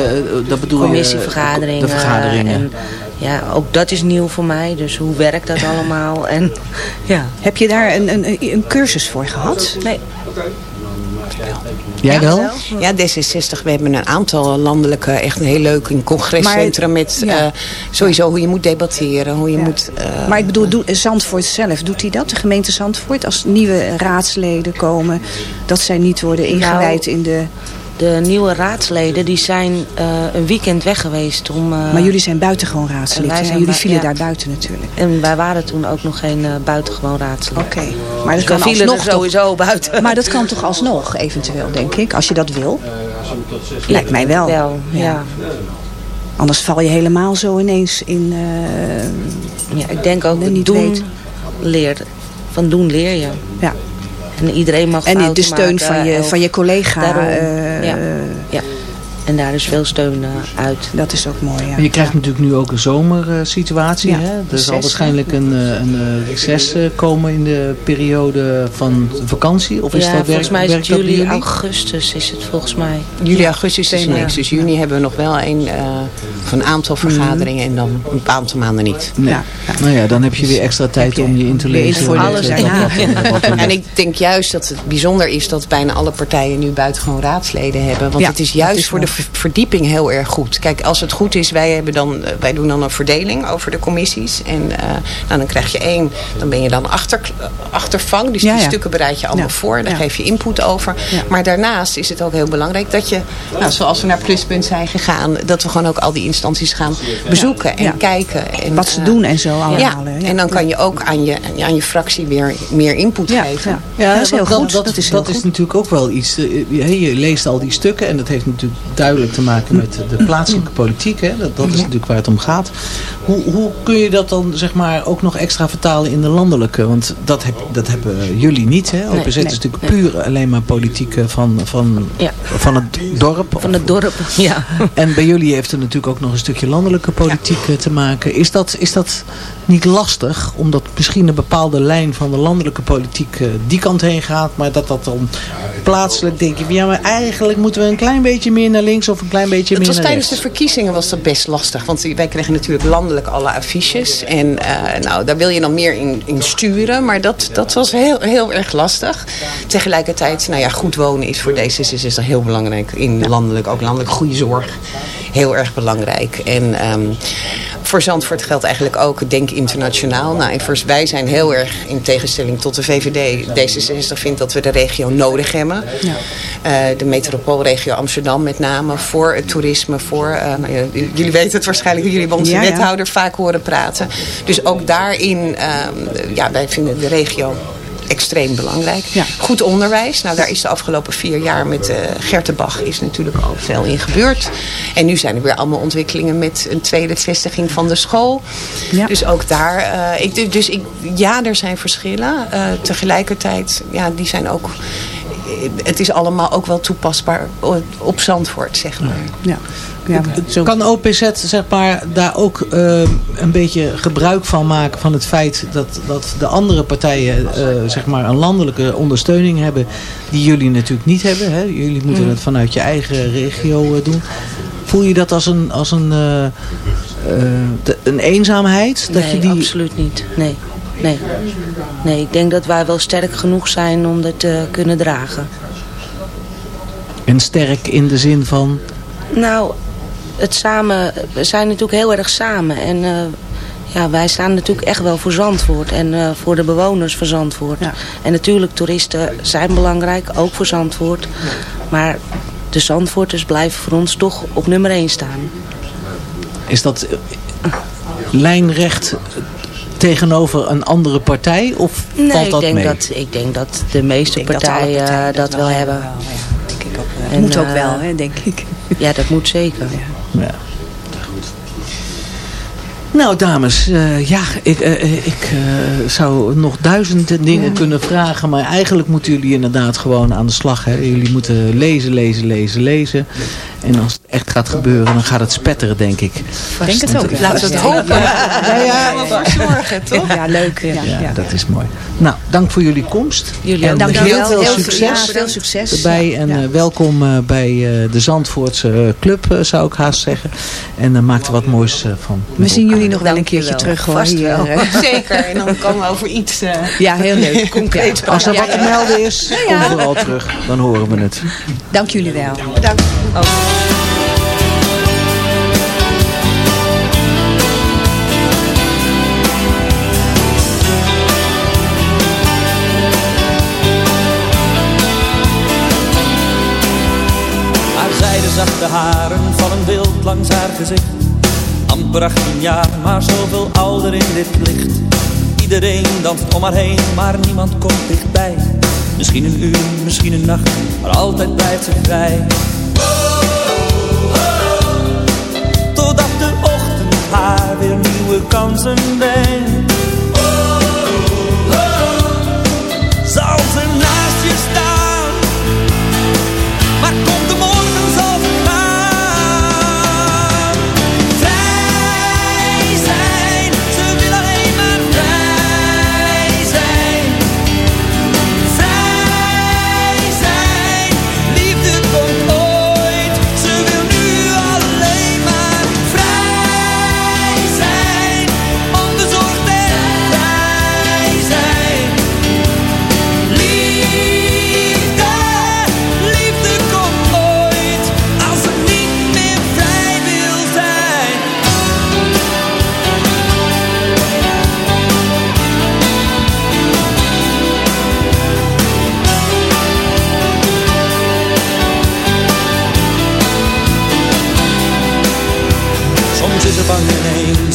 dat bedoel je? Commissievergaderingen. De vergaderingen. En ja, ook dat is nieuw voor mij. Dus hoe werkt dat allemaal? En ja. Heb je daar een, een, een cursus voor gehad? Nee. Jij wel? Ja, D66. We hebben een aantal landelijke, echt een heel leuk een congrescentrum met eh, sowieso hoe je moet debatteren. Hoe je moet, eh, Maar ik bedoel, doe, Zandvoort zelf, doet hij dat? De gemeente Zandvoort? Als nieuwe raadsleden komen, dat zij niet worden ingewijd in de... De nieuwe raadsleden die zijn eh, een weekend weg geweest. Om, eh, Maar jullie zijn buitengewoon en raadslid. zijn Jullie vielen ja. daar buiten natuurlijk. En wij waren toen ook nog geen eh, buitengewoon raadslid. Oké. Maar dat Dus kan alsnog er sowieso buiten. Maar dat kan toch alsnog, eventueel, denk ik, als je dat wil? Lijkt mij wel. Wel, ja. Anders val je helemaal zo ineens in... Ja, ik denk ook, niet doen leert. Van doen leer je. Ja. En iedereen mag En de steun maken, van je, van je collega. Daarom, eh, ja. ja. En daar is veel steun eh, uit. Dat is ook mooi, ja. Je krijgt natuurlijk nu ook een zomersituatie. Ja, hè? Er zal waarschijnlijk een, eh, een recess eh, komen in de periode van vakantie. Of is ja, dat werk, volgens mij is het juli, augustus is het volgens mij. Juli, augustus is Ja. niks. Dus juni hebben we nog wel een, eh, of een aantal vergaderingen en dan een aantal maanden niet. Nee. Nou ja, dan heb je weer extra tijd om je in te lezen. voor alles En ik denk juist dat het bijzonder is dat bijna alle partijen nu buitengewoon raadsleden hebben. Want Ja, het is juist is voor de verdieping heel erg goed. Kijk, als het goed is, wij, hebben dan, eh, wij doen dan een verdeling over de commissies. En eh, nou, dan krijg je één, dan ben je dan achter, achtervang. Dus Ja, die ja. stukken bereid je allemaal Ja. voor. Daar Ja. geef je input over. Ja. Maar daarnaast is het ook heel belangrijk dat je, nou, zoals we naar Pluspunt zijn gegaan, dat we gewoon ook al die instanties gaan bezoeken en Ja. kijken. En, Wat ze eh, doen en zo allemaal. en dan kan je ook aan je, aan je fractie weer meer input Ja, geven. ja. Ja, dat is heel goed. Dat, Dat is heel goed. natuurlijk ook wel iets. eh, Je, je leest al die stukken en dat heeft natuurlijk duidelijk te maken met de plaatselijke politiek. Hè? Dat, dat is natuurlijk waar het om gaat. Hoe, hoe kun je dat dan zeg maar ook nog extra vertalen in de landelijke? Want dat, heb, dat hebben jullie niet. Hè? OPZ is nee, natuurlijk puur alleen maar politiek eh, van, van, Ja. van het dorp. Van het dorp, ja. En bij jullie heeft het natuurlijk ook nog een stukje landelijke politiek eh, te maken. Is dat, is dat niet lastig? Omdat misschien een bepaalde lijn van de landelijke politiek eh, die kant heen gaat. Maar dat dat dan plaatselijk denk je van ja, maar eigenlijk moeten we een klein beetje meer naar links of een klein beetje meer was tijdens de verkiezingen was dat best lastig. Want wij kregen natuurlijk landelijk alle affiches. En eh, nou, daar wil je dan meer in, in sturen. Maar dat, dat was heel, heel erg lastig. Tegelijkertijd, nou ja, goed wonen is voor D66 heel belangrijk. In landelijk, ook landelijk goede zorg. Heel erg belangrijk. En ehm, voor Zandvoort geldt eigenlijk ook, denk internationaal. Nou, en wij zijn heel erg in tegenstelling tot de VVD. D66 vindt dat we de regio nodig hebben. Eh, de metropoolregio Amsterdam met name. Voor het toerisme. Voor, eh, nou ja, jullie weten het waarschijnlijk. Jullie hebben onze Ja, ja. wethouder vaak horen praten. Dus ook daarin, ehm, ja, wij vinden de regio extreem belangrijk. Ja. Goed onderwijs. Nou, daar is de afgelopen vier jaar met eh Gertenbach is natuurlijk al veel in gebeurd. En nu zijn er weer allemaal ontwikkelingen met een tweede vestiging van de school. Ja. Dus ook daar, eh, ik, dus ik, ja, er zijn verschillen. Eh, tegelijkertijd, ja, die zijn ook, het is allemaal ook wel toepasbaar op- op Zandvoort, zeg maar. Ja. Ja, zo. Kan OPZ zeg maar, daar ook eh, een beetje gebruik van maken van het feit dat, dat de andere partijen eh, zeg maar een landelijke ondersteuning hebben die jullie natuurlijk niet hebben. Hè? Jullie moeten het vanuit je eigen regio eh, doen. Voel je dat als een, als een, eh, de- een eenzaamheid? Dat nee, je die... absoluut niet. Nee. Nee. nee, ik denk dat wij wel sterk genoeg zijn om dat te kunnen dragen. En sterk in de zin van... Nou, het samen, we zijn natuurlijk heel erg samen. En eh, ja, wij staan natuurlijk echt wel voor Zandvoort en eh, voor de bewoners van Zandvoort. Ja. En natuurlijk, toeristen zijn belangrijk, ook voor Zandvoort. Maar de Zandvoorters blijven voor ons toch op nummer 1 staan. Is dat lijnrecht tegenover een andere partij? Of Nee, valt ik dat denk, mee? dat, ik denk dat de meeste Ik denk dat alle partijen, partijen eh, dat wel hebben. ja. Denk ik ook wel. En, moet ook wel, hè, denk ik. Ja, dat moet zeker. Ja, goed. Nou, dames, eh, ja, ik, eh, eh, ik zou nog duizenden dingen kunnen vragen, maar eigenlijk moeten jullie inderdaad gewoon aan de slag. Hè? Jullie moeten lezen, lezen, lezen, lezen. En als het echt gaat gebeuren, dan gaat het spetteren, denk ik. Ik denk het ook. Laten we het Ja. hopen. Ja, ja, Daar voor zorgen, toch? Ja, leuk. Ja, ja, ja. dat is mooi. Nou, dank voor jullie komst. Jullie En. Dank heel veel Heel succes. Ja, veel succes. erbij. En Ja. eh, welkom eh, bij eh, de Zandvoortse club, zou ik haast zeggen. En uh, maak er wat moois van. We zien jullie nog wel een Dank je keertje wel. terug hoor. Vast wel. Zeker. En dan komen we over iets eh, Ja, heel leuk. concreets Als er wat te melden is, kom vooral terug. Dan horen we het. Dank jullie wel. Bedankt. Zijde zachte haren vallen wild langs haar gezicht. Amper 18 jaar, maar zoveel ouder in dit licht. Iedereen danst om haar heen, maar niemand komt dichtbij. Misschien een uur, misschien een nacht, maar altijd blijft ze vrij. Ochtend haar weer nieuwe kansen brengt.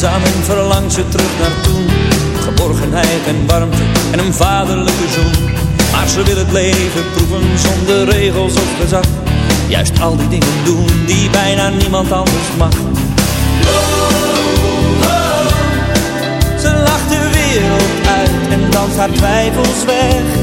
En eenzaam en verlangt ze terug naar toen. Geborgenheid en warmte en een vaderlijke zoen. Maar ze wil het leven proeven zonder regels of gezag. Juist al die dingen doen die bijna niemand anders mag. Ze lacht de wereld uit en danst haar twijfels weg.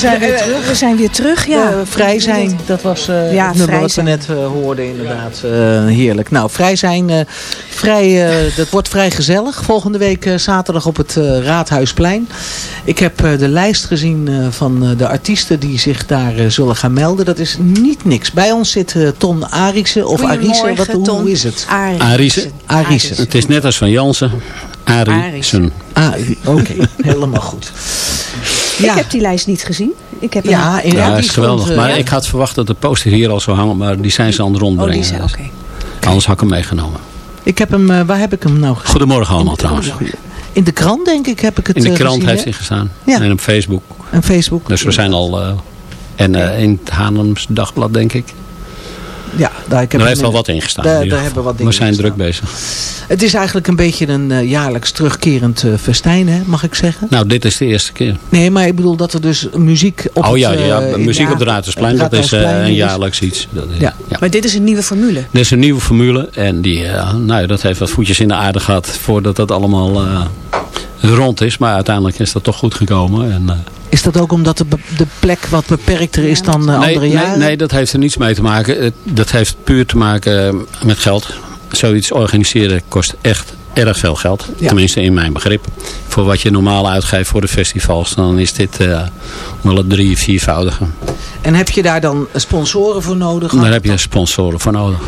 We zijn weer Eh, terug. We zijn weer terug, ja. Eh, vrij zijn, dat was eh Ja, het nummer wat we net eh, hoorden inderdaad. Eh, heerlijk. Nou, vrij zijn, eh, vrij, eh, dat wordt vrij gezellig. Volgende week eh, zaterdag op het eh, Raadhuisplein. Ik heb eh, de lijst gezien eh, van eh, de artiesten die zich daar eh, zullen gaan melden. Dat is niet niks. Bij ons zit eh, Ton Arissen of Arise. Wat, hoe, Ton. is het? Arissen. Arissen. Het is net als van Jansen. Arissen. Ah, oké. Helemaal goed. Ik heb die lijst niet gezien. Ik heb Ja, Ja, is geweldig. stond, eh, Maar ja. ik had verwacht dat de poster hier al zou hangen. Maar die zijn ze aan het rondbrengen. Oh, die zijn, oké. Anders had ik hem meegenomen. Ik heb hem, eh, waar heb ik hem nou gezien? Goedemorgen allemaal trouwens. In de krant denk ik heb ik het In de eh, krant gezien, heeft hij gestaan. Ja. En op Facebook. En Facebook. Dus we zijn al... eh, en eh, in het Haarlems Dagblad denk ik. Ja, daar, ik heb Daar hem heeft wel wat in gestaan. Daar, in daar hebben wat dingen We zijn druk bezig. Het is eigenlijk een beetje een eh, jaarlijks terugkerend eh, festijn, hè, mag ik zeggen. Nou, dit is de eerste keer. Nee, maar ik bedoel dat er dus muziek op oh het, ja, ja, eh, muziek ja, op de Raadhuisplein. Dat is een jaarlijks iets. Dat is, Ja. ja. Maar dit is een nieuwe formule. Dit is een nieuwe formule. En die, nou, dat heeft wat voetjes in de aarde gehad voordat dat allemaal rond is. Maar uiteindelijk is dat toch goed gekomen. En, Is dat ook omdat de, de plek wat beperkter is dan eh, nee, andere nee, jaren? nee, dat heeft er niets mee te maken. Het- dat heeft puur te maken eh, met geld. Zoiets organiseren kost echt erg veel geld. Tenminste in mijn begrip. Voor wat je normaal uitgeeft voor de festivals. Dan is dit eh, wel het drie, viervoudige. En heb je daar dan sponsoren voor nodig? Daar heb je sponsoren voor nodig.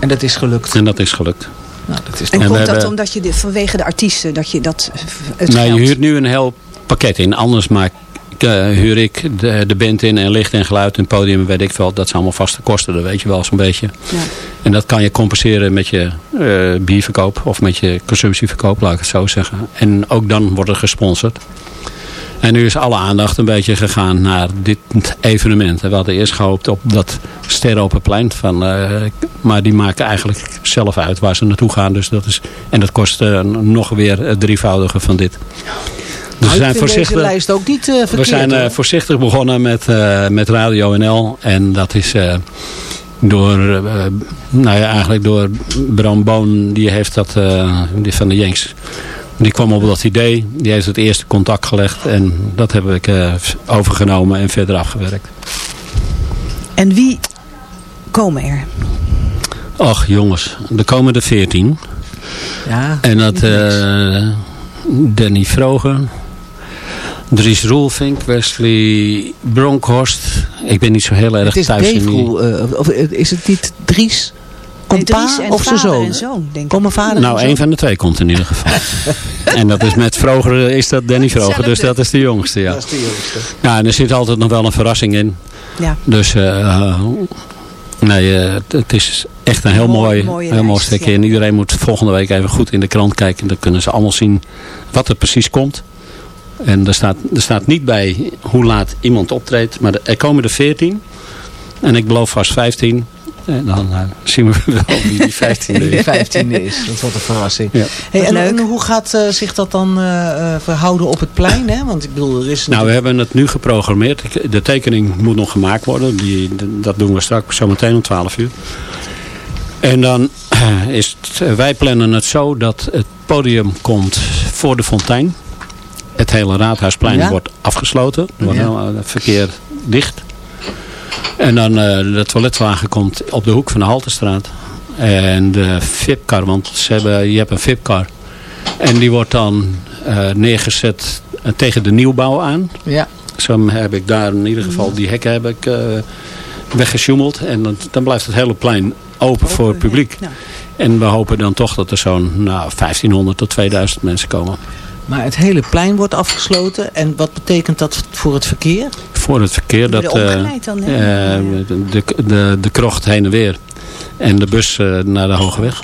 En dat is gelukt? En dat is gelukt. Nou, dat is En komt dat hebben- omdat je dit, vanwege de artiesten, dat je dat... het Nou, je huurt nu een heel pakket in. Anders maak, ik, eh, huur ik de, de band in en licht en geluid en podium weet ik veel. Dat zijn allemaal vaste kosten, dat weet je wel zo'n beetje. Ja. En dat kan je compenseren met je eh, bierverkoop of met je consumptieverkoop, laat ik het zo zeggen. En ook dan wordt het gesponsord. En nu is alle aandacht een beetje gegaan naar dit evenement. We hadden eerst gehoopt op dat Sterren op het plein. Van, eh, maar die maken eigenlijk zelf uit waar ze naartoe gaan. Dus dat is, en dat kost eh, nog weer het drievoudige van dit. Dus we zijn deze voorzichtig, lijst ook niet eh, verkeerd. we zijn eh, hoor. voorzichtig begonnen met, eh, met Radio NL. En dat is door, nou ja, eigenlijk door Bram Boon. Die heeft dat, die van de Jenks. Die kwam op dat idee. Die heeft het eerste contact gelegd. En dat heb ik overgenomen en verder afgewerkt. En wie komen er? Och jongens, er komen er veertien. Ja, En dat Danny Vrogen, Dries Roelvink, Wesley Bronkhorst. Ik ben niet zo heel erg het is thuis Dave in die... Eh, of eh, is het niet Dries? Komt Nee, pa of zijn zoon? zoon, denk ik. Vader Nou, zoon? van de twee komt in ieder geval. en dat is met Vroger is dat Danny Vroger, dus dat is de jongste. Ja. Dat is de jongste. Ja, en er zit altijd nog wel een verrassing in. Ja. Dus eh, nee, eh, het- is echt een heel Mooi- mooi, mooie heel mooi stukje. ja. En iedereen moet volgende week even goed in de krant kijken. Dan kunnen ze allemaal zien wat er precies komt. En er staat, er staat niet bij hoe laat iemand optreedt. Maar er komen er 14. En ik beloof vast 15. En dan eh, zien we wel wie die 15 Die is. 15e is. Dat wordt een verrassing. Ja. Hey, en, hoe gaat eh, zich dat dan eh, eh, verhouden op het plein? Hè? Want ik bedoel, er is Nou, we hebben het nu geprogrammeerd. De tekening moet nog gemaakt worden. Die, dat doen we straks zometeen om 12 uur. En dan is het, wij plannen het zo dat het podium komt voor de fontein. Het hele Raadhuisplein Ja? wordt afgesloten. Er wordt heel, eh, verkeer dicht. En dan eh, de toiletwagen komt op de hoek van de Haltestraat. En de VIP-car, want ze hebben, je hebt een VIP-car. En die wordt dan eh, neergezet tegen de nieuwbouw aan. ja. Zo heb ik daar in ieder geval, die hekken heb ik eh weggesjoemeld. En dan, dan blijft het hele plein open voor het publiek. Ja. En we hopen dan toch dat er zo'n nou, 1500 tot 2000 mensen komen. Maar het hele plein wordt afgesloten. En wat betekent dat voor het verkeer? Voor het verkeer dat eh, dan, eh, de, de, de, krocht heen en weer. En de bus eh, naar de Hoge Weg.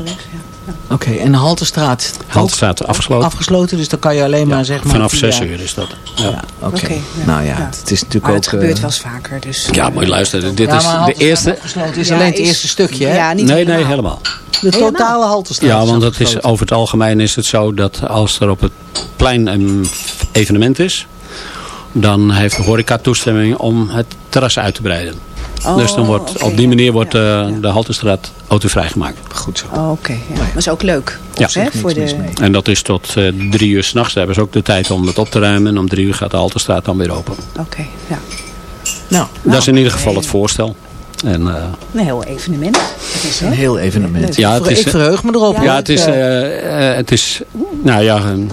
Oké, en de Haltestraat Haltestraat afgesloten. afgesloten. Dus dan kan je alleen maar zeg maar... Vanaf via- 6 uur is dat. Ja, Ja, oké. Ja. Nou ja, Ja. het is natuurlijk Maar ook... het gebeurt eh, wel eens vaker. Dus, ja moet je luisteren. Dit ja, is de eerste... afgesloten is Ja, alleen het is- eerste stukje, hè? Ja, niet Nee, helemaal. nee, helemaal. De totale Haltestraat Ja, want het is, over het algemeen is het zo dat als er op het plein een evenement is, dan heeft de horeca toestemming om het terras uit te breiden. Oh, dus dan wordt, op die manier wordt Ja, eh, ja. de Haltestraat autovrij gemaakt. Goed zo. Oh, Oké, ja. dat is ook leuk. Ja. Hè, voor de. En dat is tot eh, drie uur s'nachts. Daar hebben ze ook de tijd om het op te ruimen. En om drie uur gaat de Haltestraat dan weer open. Oké, ja. Nou, dat is in ieder geval het voorstel. En, eh, Een heel evenement. Het is, hè? een heel evenement. Ja, het Ik ver- is- ik verheug me erop. Ja, het is, het is nou ja, een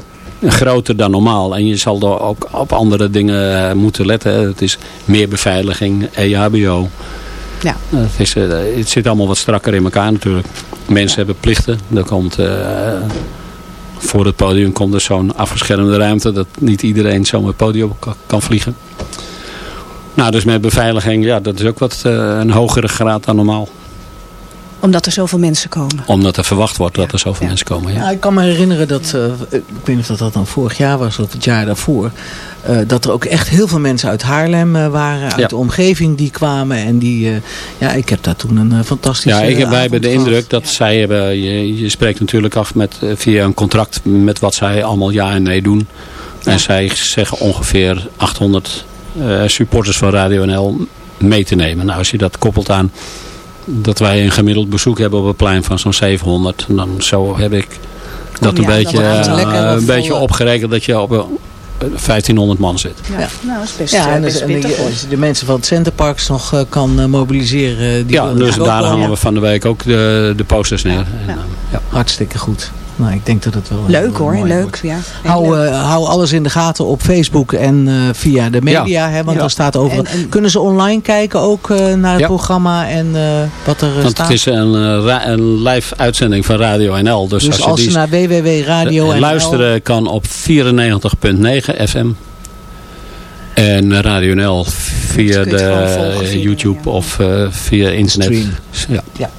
groter dan normaal. En je zal er ook op andere dingen eh, moeten letten. Het is meer beveiliging, EHBO. Ja. Het, is, eh, het zit allemaal wat strakker in elkaar natuurlijk. Mensen hebben plichten. Er komt, eh, voor het podium komt er zo'n afgeschermde ruimte. Dat niet iedereen zo het podium kan, kan vliegen. Nou, dus met beveiliging, ja, dat is ook wat een hogere graad dan normaal. Omdat er zoveel mensen komen. Omdat er verwacht wordt dat er zoveel mensen komen. Ja. Ja, ik kan me herinneren dat, eh, ik weet niet of dat, dat dan vorig jaar was of het jaar daarvoor, eh, dat er ook echt heel veel mensen uit Haarlem eh, waren, uit Ja. de omgeving die kwamen. En die, eh, ja, ik heb daar toen een fantastische Ja, ik heb, wij hebben de gehad. indruk dat zij hebben, je, je spreekt natuurlijk af met, via een contract met wat zij allemaal ja en nee doen. En zij zeggen ongeveer 800 eh, supporters van Radio NL mee te nemen. Nou, als je dat koppelt aan dat wij een gemiddeld bezoek hebben op het plein van zo'n 700. Dan zo heb ik dat Kom een, beetje, eh, een beetje eh. opgerekend dat je op een, eh, 1500 man zit. Ja. Ja. Nou, dat is best, Ja, eh, en, best dus- en als je de mensen van het Centerparks nog eh, kan eh, mobiliseren. Die Ja, dus daar hangen we van de week ook de, de posters neer. En, eh, ja. Hartstikke goed. Nou, ik denk dat het wel Leuk hoor, mooi leuk. wordt. Ja, Hou, leuk. eh, hou alles in de gaten op Facebook en eh, via de media. Ja. Hè, want Ja. daar staat overal. En- en- Kunnen ze online kijken ook eh, naar het Ja. programma en eh, wat er Want staat? het is een, eh, een live uitzending van Radio NL. Dus, dus als, als je ze die naar eh, luisteren kan op 94.9 FM. En Radio NL via de YouTube of eh, via internet. Stream. Ja.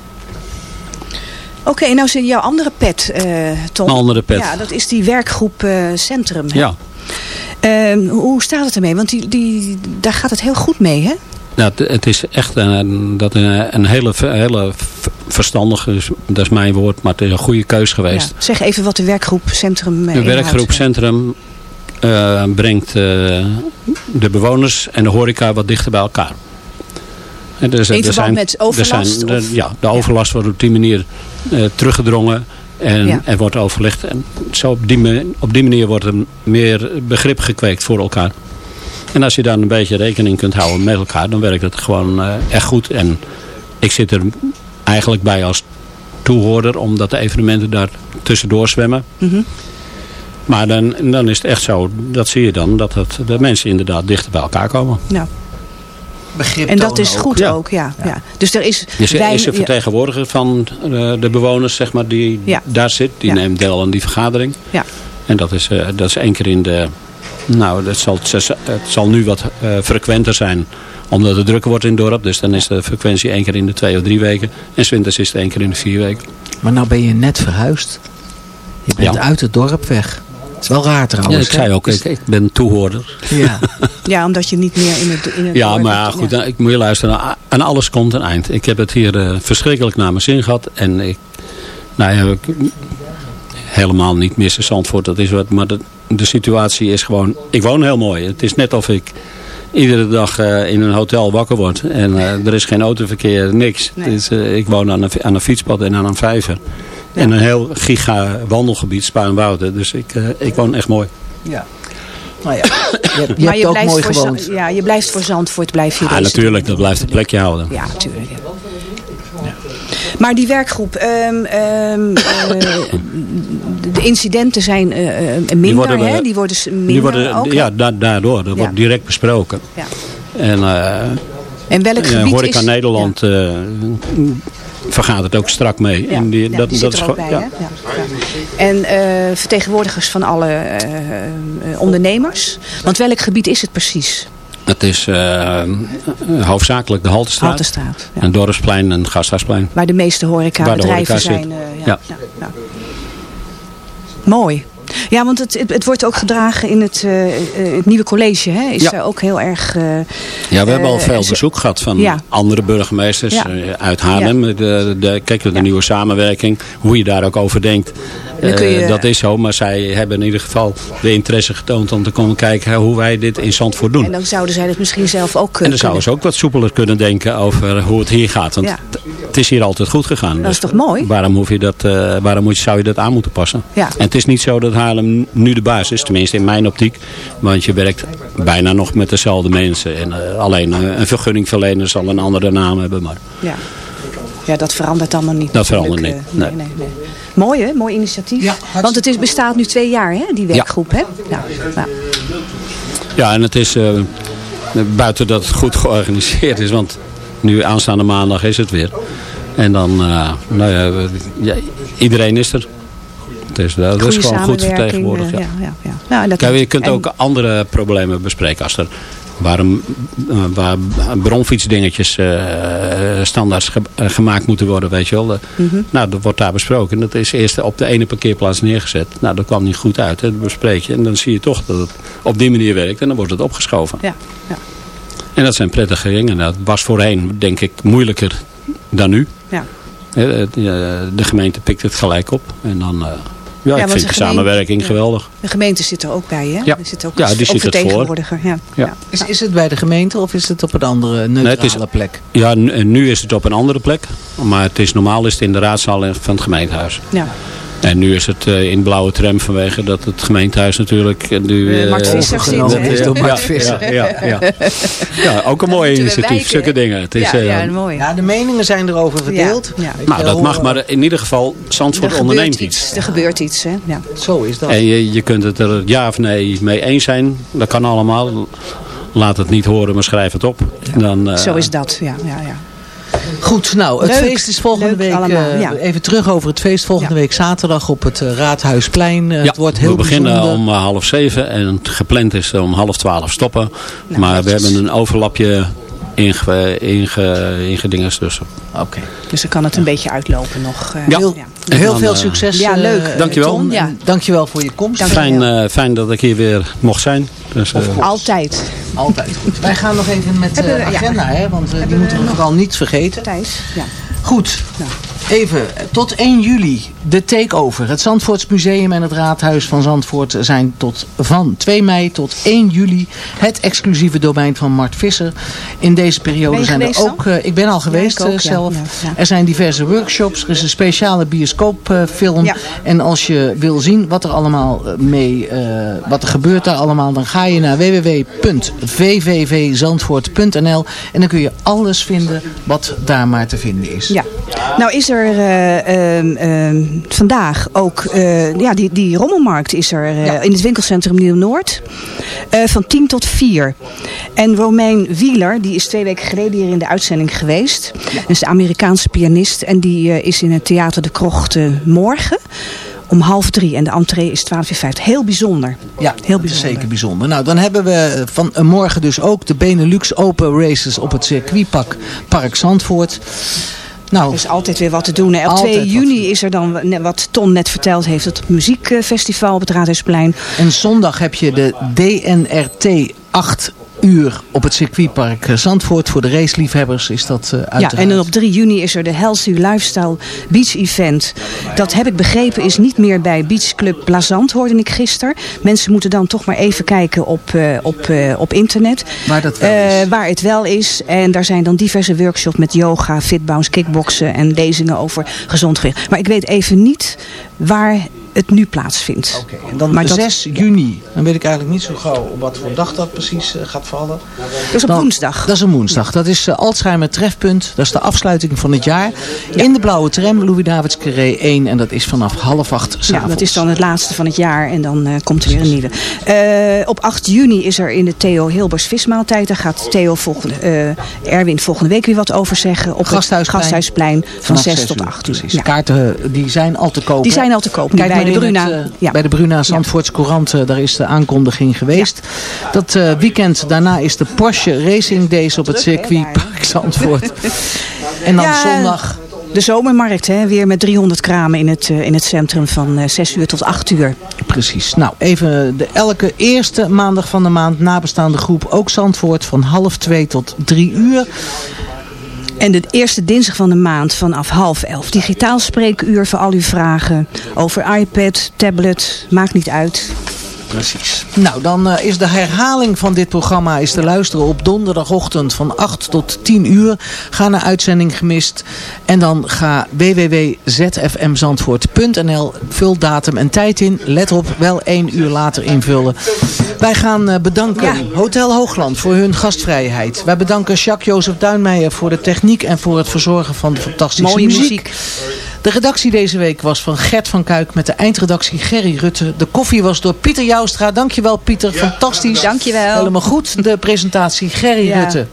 Oké, nou zit jouw andere pet, eh, Tom. Een andere pet. Ja, dat is die werkgroep eh, Centrum. hè? ja. Ehm, hoe staat het ermee? Want die, die, daar gaat het heel goed mee, hè? Nou, het, is echt een, dat een, een hele, hele verstandige, dus dat is mijn woord, maar het is een goede keus geweest. Ja. Zeg even wat de werkgroep Centrum eh, De werkgroep Centrum brengt de bewoners en de horeca wat dichter bij elkaar. En dus, In er verband zijn- met er overlast, zijn- ja, de overlast wordt op die manier eh, teruggedrongen. En Ja. er wordt overlegd. En zo op, die, op die manier wordt er meer begrip gekweekt voor elkaar. En als je dan een beetje rekening kunt houden met elkaar, dan werkt het gewoon eh, echt goed. En ik zit er eigenlijk bij als toehoorder, omdat de evenementen daar tussendoor zwemmen. Mhm. Maar dan, dan is het echt zo, dat zie je dan, dat het, de mensen inderdaad dichter bij elkaar komen. Nou. Begrip En dat is ook. goed Ja. ook, ja, ja. Dus er is... Dus er wij- is een ja. vertegenwoordiger van eh, de bewoners zeg maar, die Ja. daar zit. Die Ja. neemt deel aan die vergadering. Ja. En dat is, eh, dat is één keer in de... Nou, dat zal, het zal nu wat eh, frequenter zijn. Omdat het drukker wordt in het dorp. Dus dan is de frequentie één keer in de twee of drie weken. En 's winters is het één keer in de vier weken. Maar nou ben je net verhuisd. Je bent Ja. uit het dorp weg. Het is wel raar Ja, trouwens. ik zei ook, ik, ik ben toehoorder. Ja. Ja, omdat je niet meer in het, in het Ja, maar ja, goed, ja. nou, ik moet je luisteren. Aan alles komt een eind. Ik heb het hier eh, verschrikkelijk naar mijn zin gehad. En ik, nou ja, ik, helemaal niet missen Zandvoort. Dat is wat, maar de, de situatie is gewoon... Ik woon heel mooi. Het is net of ik iedere dag eh, in een hotel wakker word. En eh, er is geen autoverkeer, niks. Nee. Het is, eh, ik woon aan een, aan een fietspad en aan een vijver. En een heel giga wandelgebied, Spaarnwoude. Dus ik, eh, ik woon echt mooi. ja. Nou ja, je, hebt- je maar hebt ook blijft mooi voor gewoond. Zand- ja, je blijft voor Zandvoort, blijf je Ja, natuurlijk, dat blijft een plekje houden. Ja, natuurlijk. Ja. Maar die werkgroep, ehm, ehm, eh, de incidenten zijn eh, eh, minder, worden, hè? Die worden minder Die worden, ook, ja, da- daardoor. Dat Ja. wordt direct besproken. Ja. En, eh En welk ja, gebied Horeca is... Nederland vergaat het ook strak mee. Ja, en die, ja, dat, die dat is gewoon- bij, ja. En eh, vertegenwoordigers van alle eh, eh, ondernemers. Want welk gebied is het precies? Het is hoofdzakelijk de Haltestraat. Haltestraat, ja. En Dorpsplein en Gasthuisplein. Waar de meeste horecabedrijven horeca zijn. ja. Mooi. Ja, want het, het, het wordt ook gedragen in het, eh, eh, het nieuwe college. Hè? Is Ja. daar ook heel erg... eh, Ja, we hebben al veel bezoek gehad van Ja. andere burgemeesters uit Haarlem. De, de, kijk, de nieuwe samenwerking, hoe je daar ook over denkt. Je- eh, dat is zo, maar zij hebben in ieder geval de interesse getoond om te komen kijken hoe wij dit in Zandvoort doen. En dan zouden zij dat misschien zelf ook En kunnen. dan zouden ze ook wat soepeler kunnen denken over hoe het hier gaat. Want Ja. het is hier altijd goed gegaan. Dat is Dus toch mooi? Waarom, hoef je dat, eh, waarom moet, zou je dat aan moeten passen? Ja. En het is niet zo dat Haarlem nu de baas is. Tenminste in mijn optiek. Want je werkt bijna nog met dezelfde mensen. En, eh, alleen eh, een vergunningverlener zal een andere naam hebben. Maar Ja. Ja, dat verandert allemaal niet. Dat verandert eh, niet, nee, nee, nee. Mooi hè, mooi initiatief. Ja, Want het is, bestaat nu twee jaar hè, die werkgroep hè? Ja. Ja. ja, en het is eh, buiten dat het goed georganiseerd is. Want nu aanstaande maandag is het weer. En dan, eh, nou ja, we- ja, iedereen is er. Het is, dat is gewoon goed vertegenwoordigd. eh, Ja. ja, ja, ja. Nou, dat- Kijk, je kunt en- ook andere problemen bespreken. Als er waarom, eh, waar bronfietsdingetjes eh, standaard ge- eh, gemaakt moeten worden, weet je wel. Mhm. Nou, dat wordt daar besproken. Dat is eerst op de ene parkeerplaats neergezet. Nou, dat kwam niet goed uit. Hè. Dat bespreek je. En dan zie je toch dat het op die manier werkt. En dan wordt het opgeschoven. Ja, ja. En dat zijn prettige dingen. Dat was voorheen, denk ik, moeilijker dan nu. Ja. De gemeente pikt het gelijk op. En dan... ja, want ik de vind de samenwerking ja. geweldig. De gemeente zit er ook bij hè? Ja. Er zit ook Ja, een- die ook zit het voor. vertegenwoordiger. Ja. Ja. Is, is het bij de gemeente of is het op een andere neutrale het is- plek? Ja, nu is het op een andere plek. Maar het is normaal is het in de raadzaal van het gemeentehuis. Ja. En nu is het eh, in blauwe tram vanwege dat het gemeentehuis natuurlijk eh, nu... Eh, overgenomen is door Visser. Ja, ja, ja. ja, ook een mooi initiatief. Zulke dingen. Het is, ja, eh, ja, mooi. Ja, de meningen zijn erover verdeeld. Ja, ja. Ik, nou, dat mag, maar in ieder geval, Zandvoort er onderneemt iets. Er gebeurt iets, hè? Ja. Zo is dat. En je, je kunt het er ja of nee mee eens zijn. Dat kan allemaal. Laat het niet horen, maar schrijf het op. Dan, eh, Zo is dat, ja. ja, ja. Goed, nou, het Leuk, feest is volgende week. allemaal, eh, ja. Even terug over het feest. Volgende week zaterdag op het eh, Raadhuisplein. Eh, Ja, het wordt heel we beginnen bijzonder. om half zeven en gepland is om half twaalf stoppen. Nou, maar we hebben een overlapje inge, inge, ingedingest. Dus Oké. Dus dan kan het een beetje uitlopen nog. eh, Ja. Heel, En heel dan, veel succes. Ja, leuk. Dankjewel. Ton. Ja. Dankjewel voor je komst. Fijn, eh, fijn dat ik hier weer mocht zijn. Dus, eh, Altijd. Altijd goed. Wij gaan nog even met de ja. agenda, hè, want eh, die moeten we vooral niet vergeten. Thijs. Ja. Goed, Nou. even eh, tot 1 juli de takeover. Het Zandvoorts Museum en het Raadhuis van Zandvoort zijn tot van 2 mei tot 1 juli het exclusieve domein van Mart Visser. In deze periode zijn er ook, eh, ik ben al geweest ook, eh, zelf. Ja, ja. Er zijn diverse workshops, er is een speciale bioscoopfilm. En als je wil zien wat er allemaal eh, mee, wat er gebeurt daar allemaal, dan ga je naar www.vvvzandvoort.nl en dan kun je alles vinden wat daar maar te vinden is. Ja. Nou is er eh, ehm, ehm, vandaag ook, eh, ja, die, die rommelmarkt is er eh, Ja. in het winkelcentrum Nieuw-Noord. eh, van 10 tot 4. En Romain Wieler, die is twee weken geleden hier in de uitzending geweest. Dat is de Amerikaanse pianist. En die is in het Theater de Krocht morgen om half drie. En de entree is 12,50. Heel bijzonder. Ja, Heel bijzonder. zeker bijzonder. Nou, dan hebben we van morgen dus ook de Benelux Open Races op het circuitpark Park Zandvoort. Nou, Er is altijd weer wat te doen. hè. Op Altijd 2 wat te juni is er dan, wat Ton net verteld heeft, het muziekfestival op het Raadhuisplein. en zondag heb je de DNRT 8 uur op het circuitpark eh, Zandvoort. Voor de raceliefhebbers is dat eh uiteraard. Ja, en dan op 3 juni is er de Healthy Lifestyle Beach Event. Dat heb ik begrepen is niet meer bij Beach Club Plazant, hoorde ik gisteren. Mensen moeten dan toch maar even kijken op, eh, op, op internet. Waar dat wel is. waar het wel is. En daar zijn dan diverse workshops met yoga, fitbounce, kickboksen en lezingen over gezond gewicht. Maar ik weet even niet waar het nu plaatsvindt. Oké, en dan Maar dat- 6 juni. Dan weet ik eigenlijk niet zo gauw op wat voor dag dat precies eh, gaat vallen. Dat is op woensdag. Dat is een woensdag. Dat is eh, Alzheimer Trefpunt. Dat is de afsluiting van het jaar. In de blauwe tram, Louis Davids Carré 1. En dat is vanaf half acht Ja, dat is dan het laatste van het jaar en dan eh, komt er weer een nieuwe. Op 8 juni is er in de Theo Hilbers vismaaltijd. Daar gaat Theo volgende, Erwin volgende week weer wat over zeggen. Op het Gasthuisplein. Van Vanaf 6 zes tot uur, 8 uur. Precies. Ja. Kaarten die zijn al te kopen. Die zijn al te koop Kijk bij de Bruna. het, Ja. Bij de Bruna Zandvoorts Courant. eh, daar is de aankondiging geweest. Dat eh, weekend daarna is de Porsche Racing Days op het Druk, hè, circuitpark Zandvoort. en dan zondag... De zomermarkt, hè, weer met 300 kramen in het, eh, in het centrum van eh 6 uur tot 8 uur. Precies. Nou, even de elke eerste maandag van de maand nabestaande groep. Ook Zandvoort van half twee tot drie uur. En de eerste dinsdag van de maand vanaf half elf. Digitaal spreekuur voor al uw vragen over iPad, tablet, maakt niet uit. Precies. Nou, dan eh, is de herhaling van dit programma is te luisteren op donderdagochtend van 8 tot 10 uur. Ga naar uitzending gemist. En dan ga www.zfmzandvoort.nl. Vul datum en tijd in. Let op, wel één uur later invullen. Wij gaan eh, bedanken Ja. Hotel Hoogland voor hun gastvrijheid. Wij bedanken Jacques-Jozef Duinmeijer voor de techniek en voor het verzorgen van de fantastische Mooie muziek. De redactie deze week was van Gert van Kuik met de eindredactie Gerry Rutte. De koffie was door Pieter Joustra. Dankjewel Pieter, fantastisch. Dankjewel. Helemaal goed, de presentatie Gerry Ja. Rutte.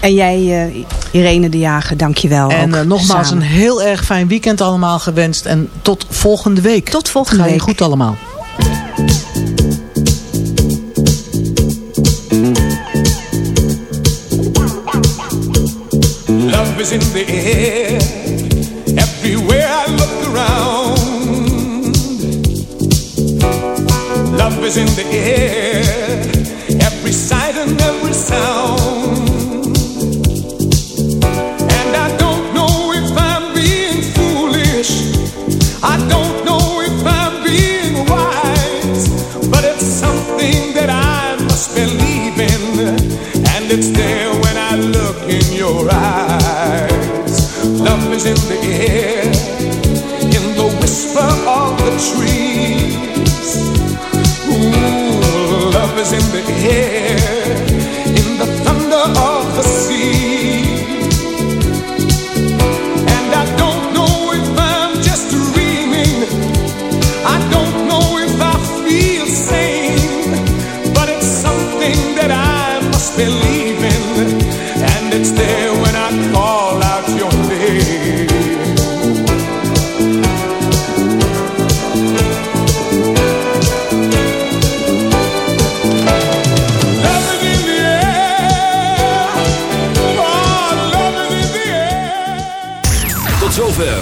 En jij, eh, Irene de Jager, dankjewel. En ook eh, nogmaals samen. een heel erg fijn weekend allemaal gewenst. En tot volgende week. Tot volgende Ga je week. goed allemaal. Love is in the air. Is in the air. In the air,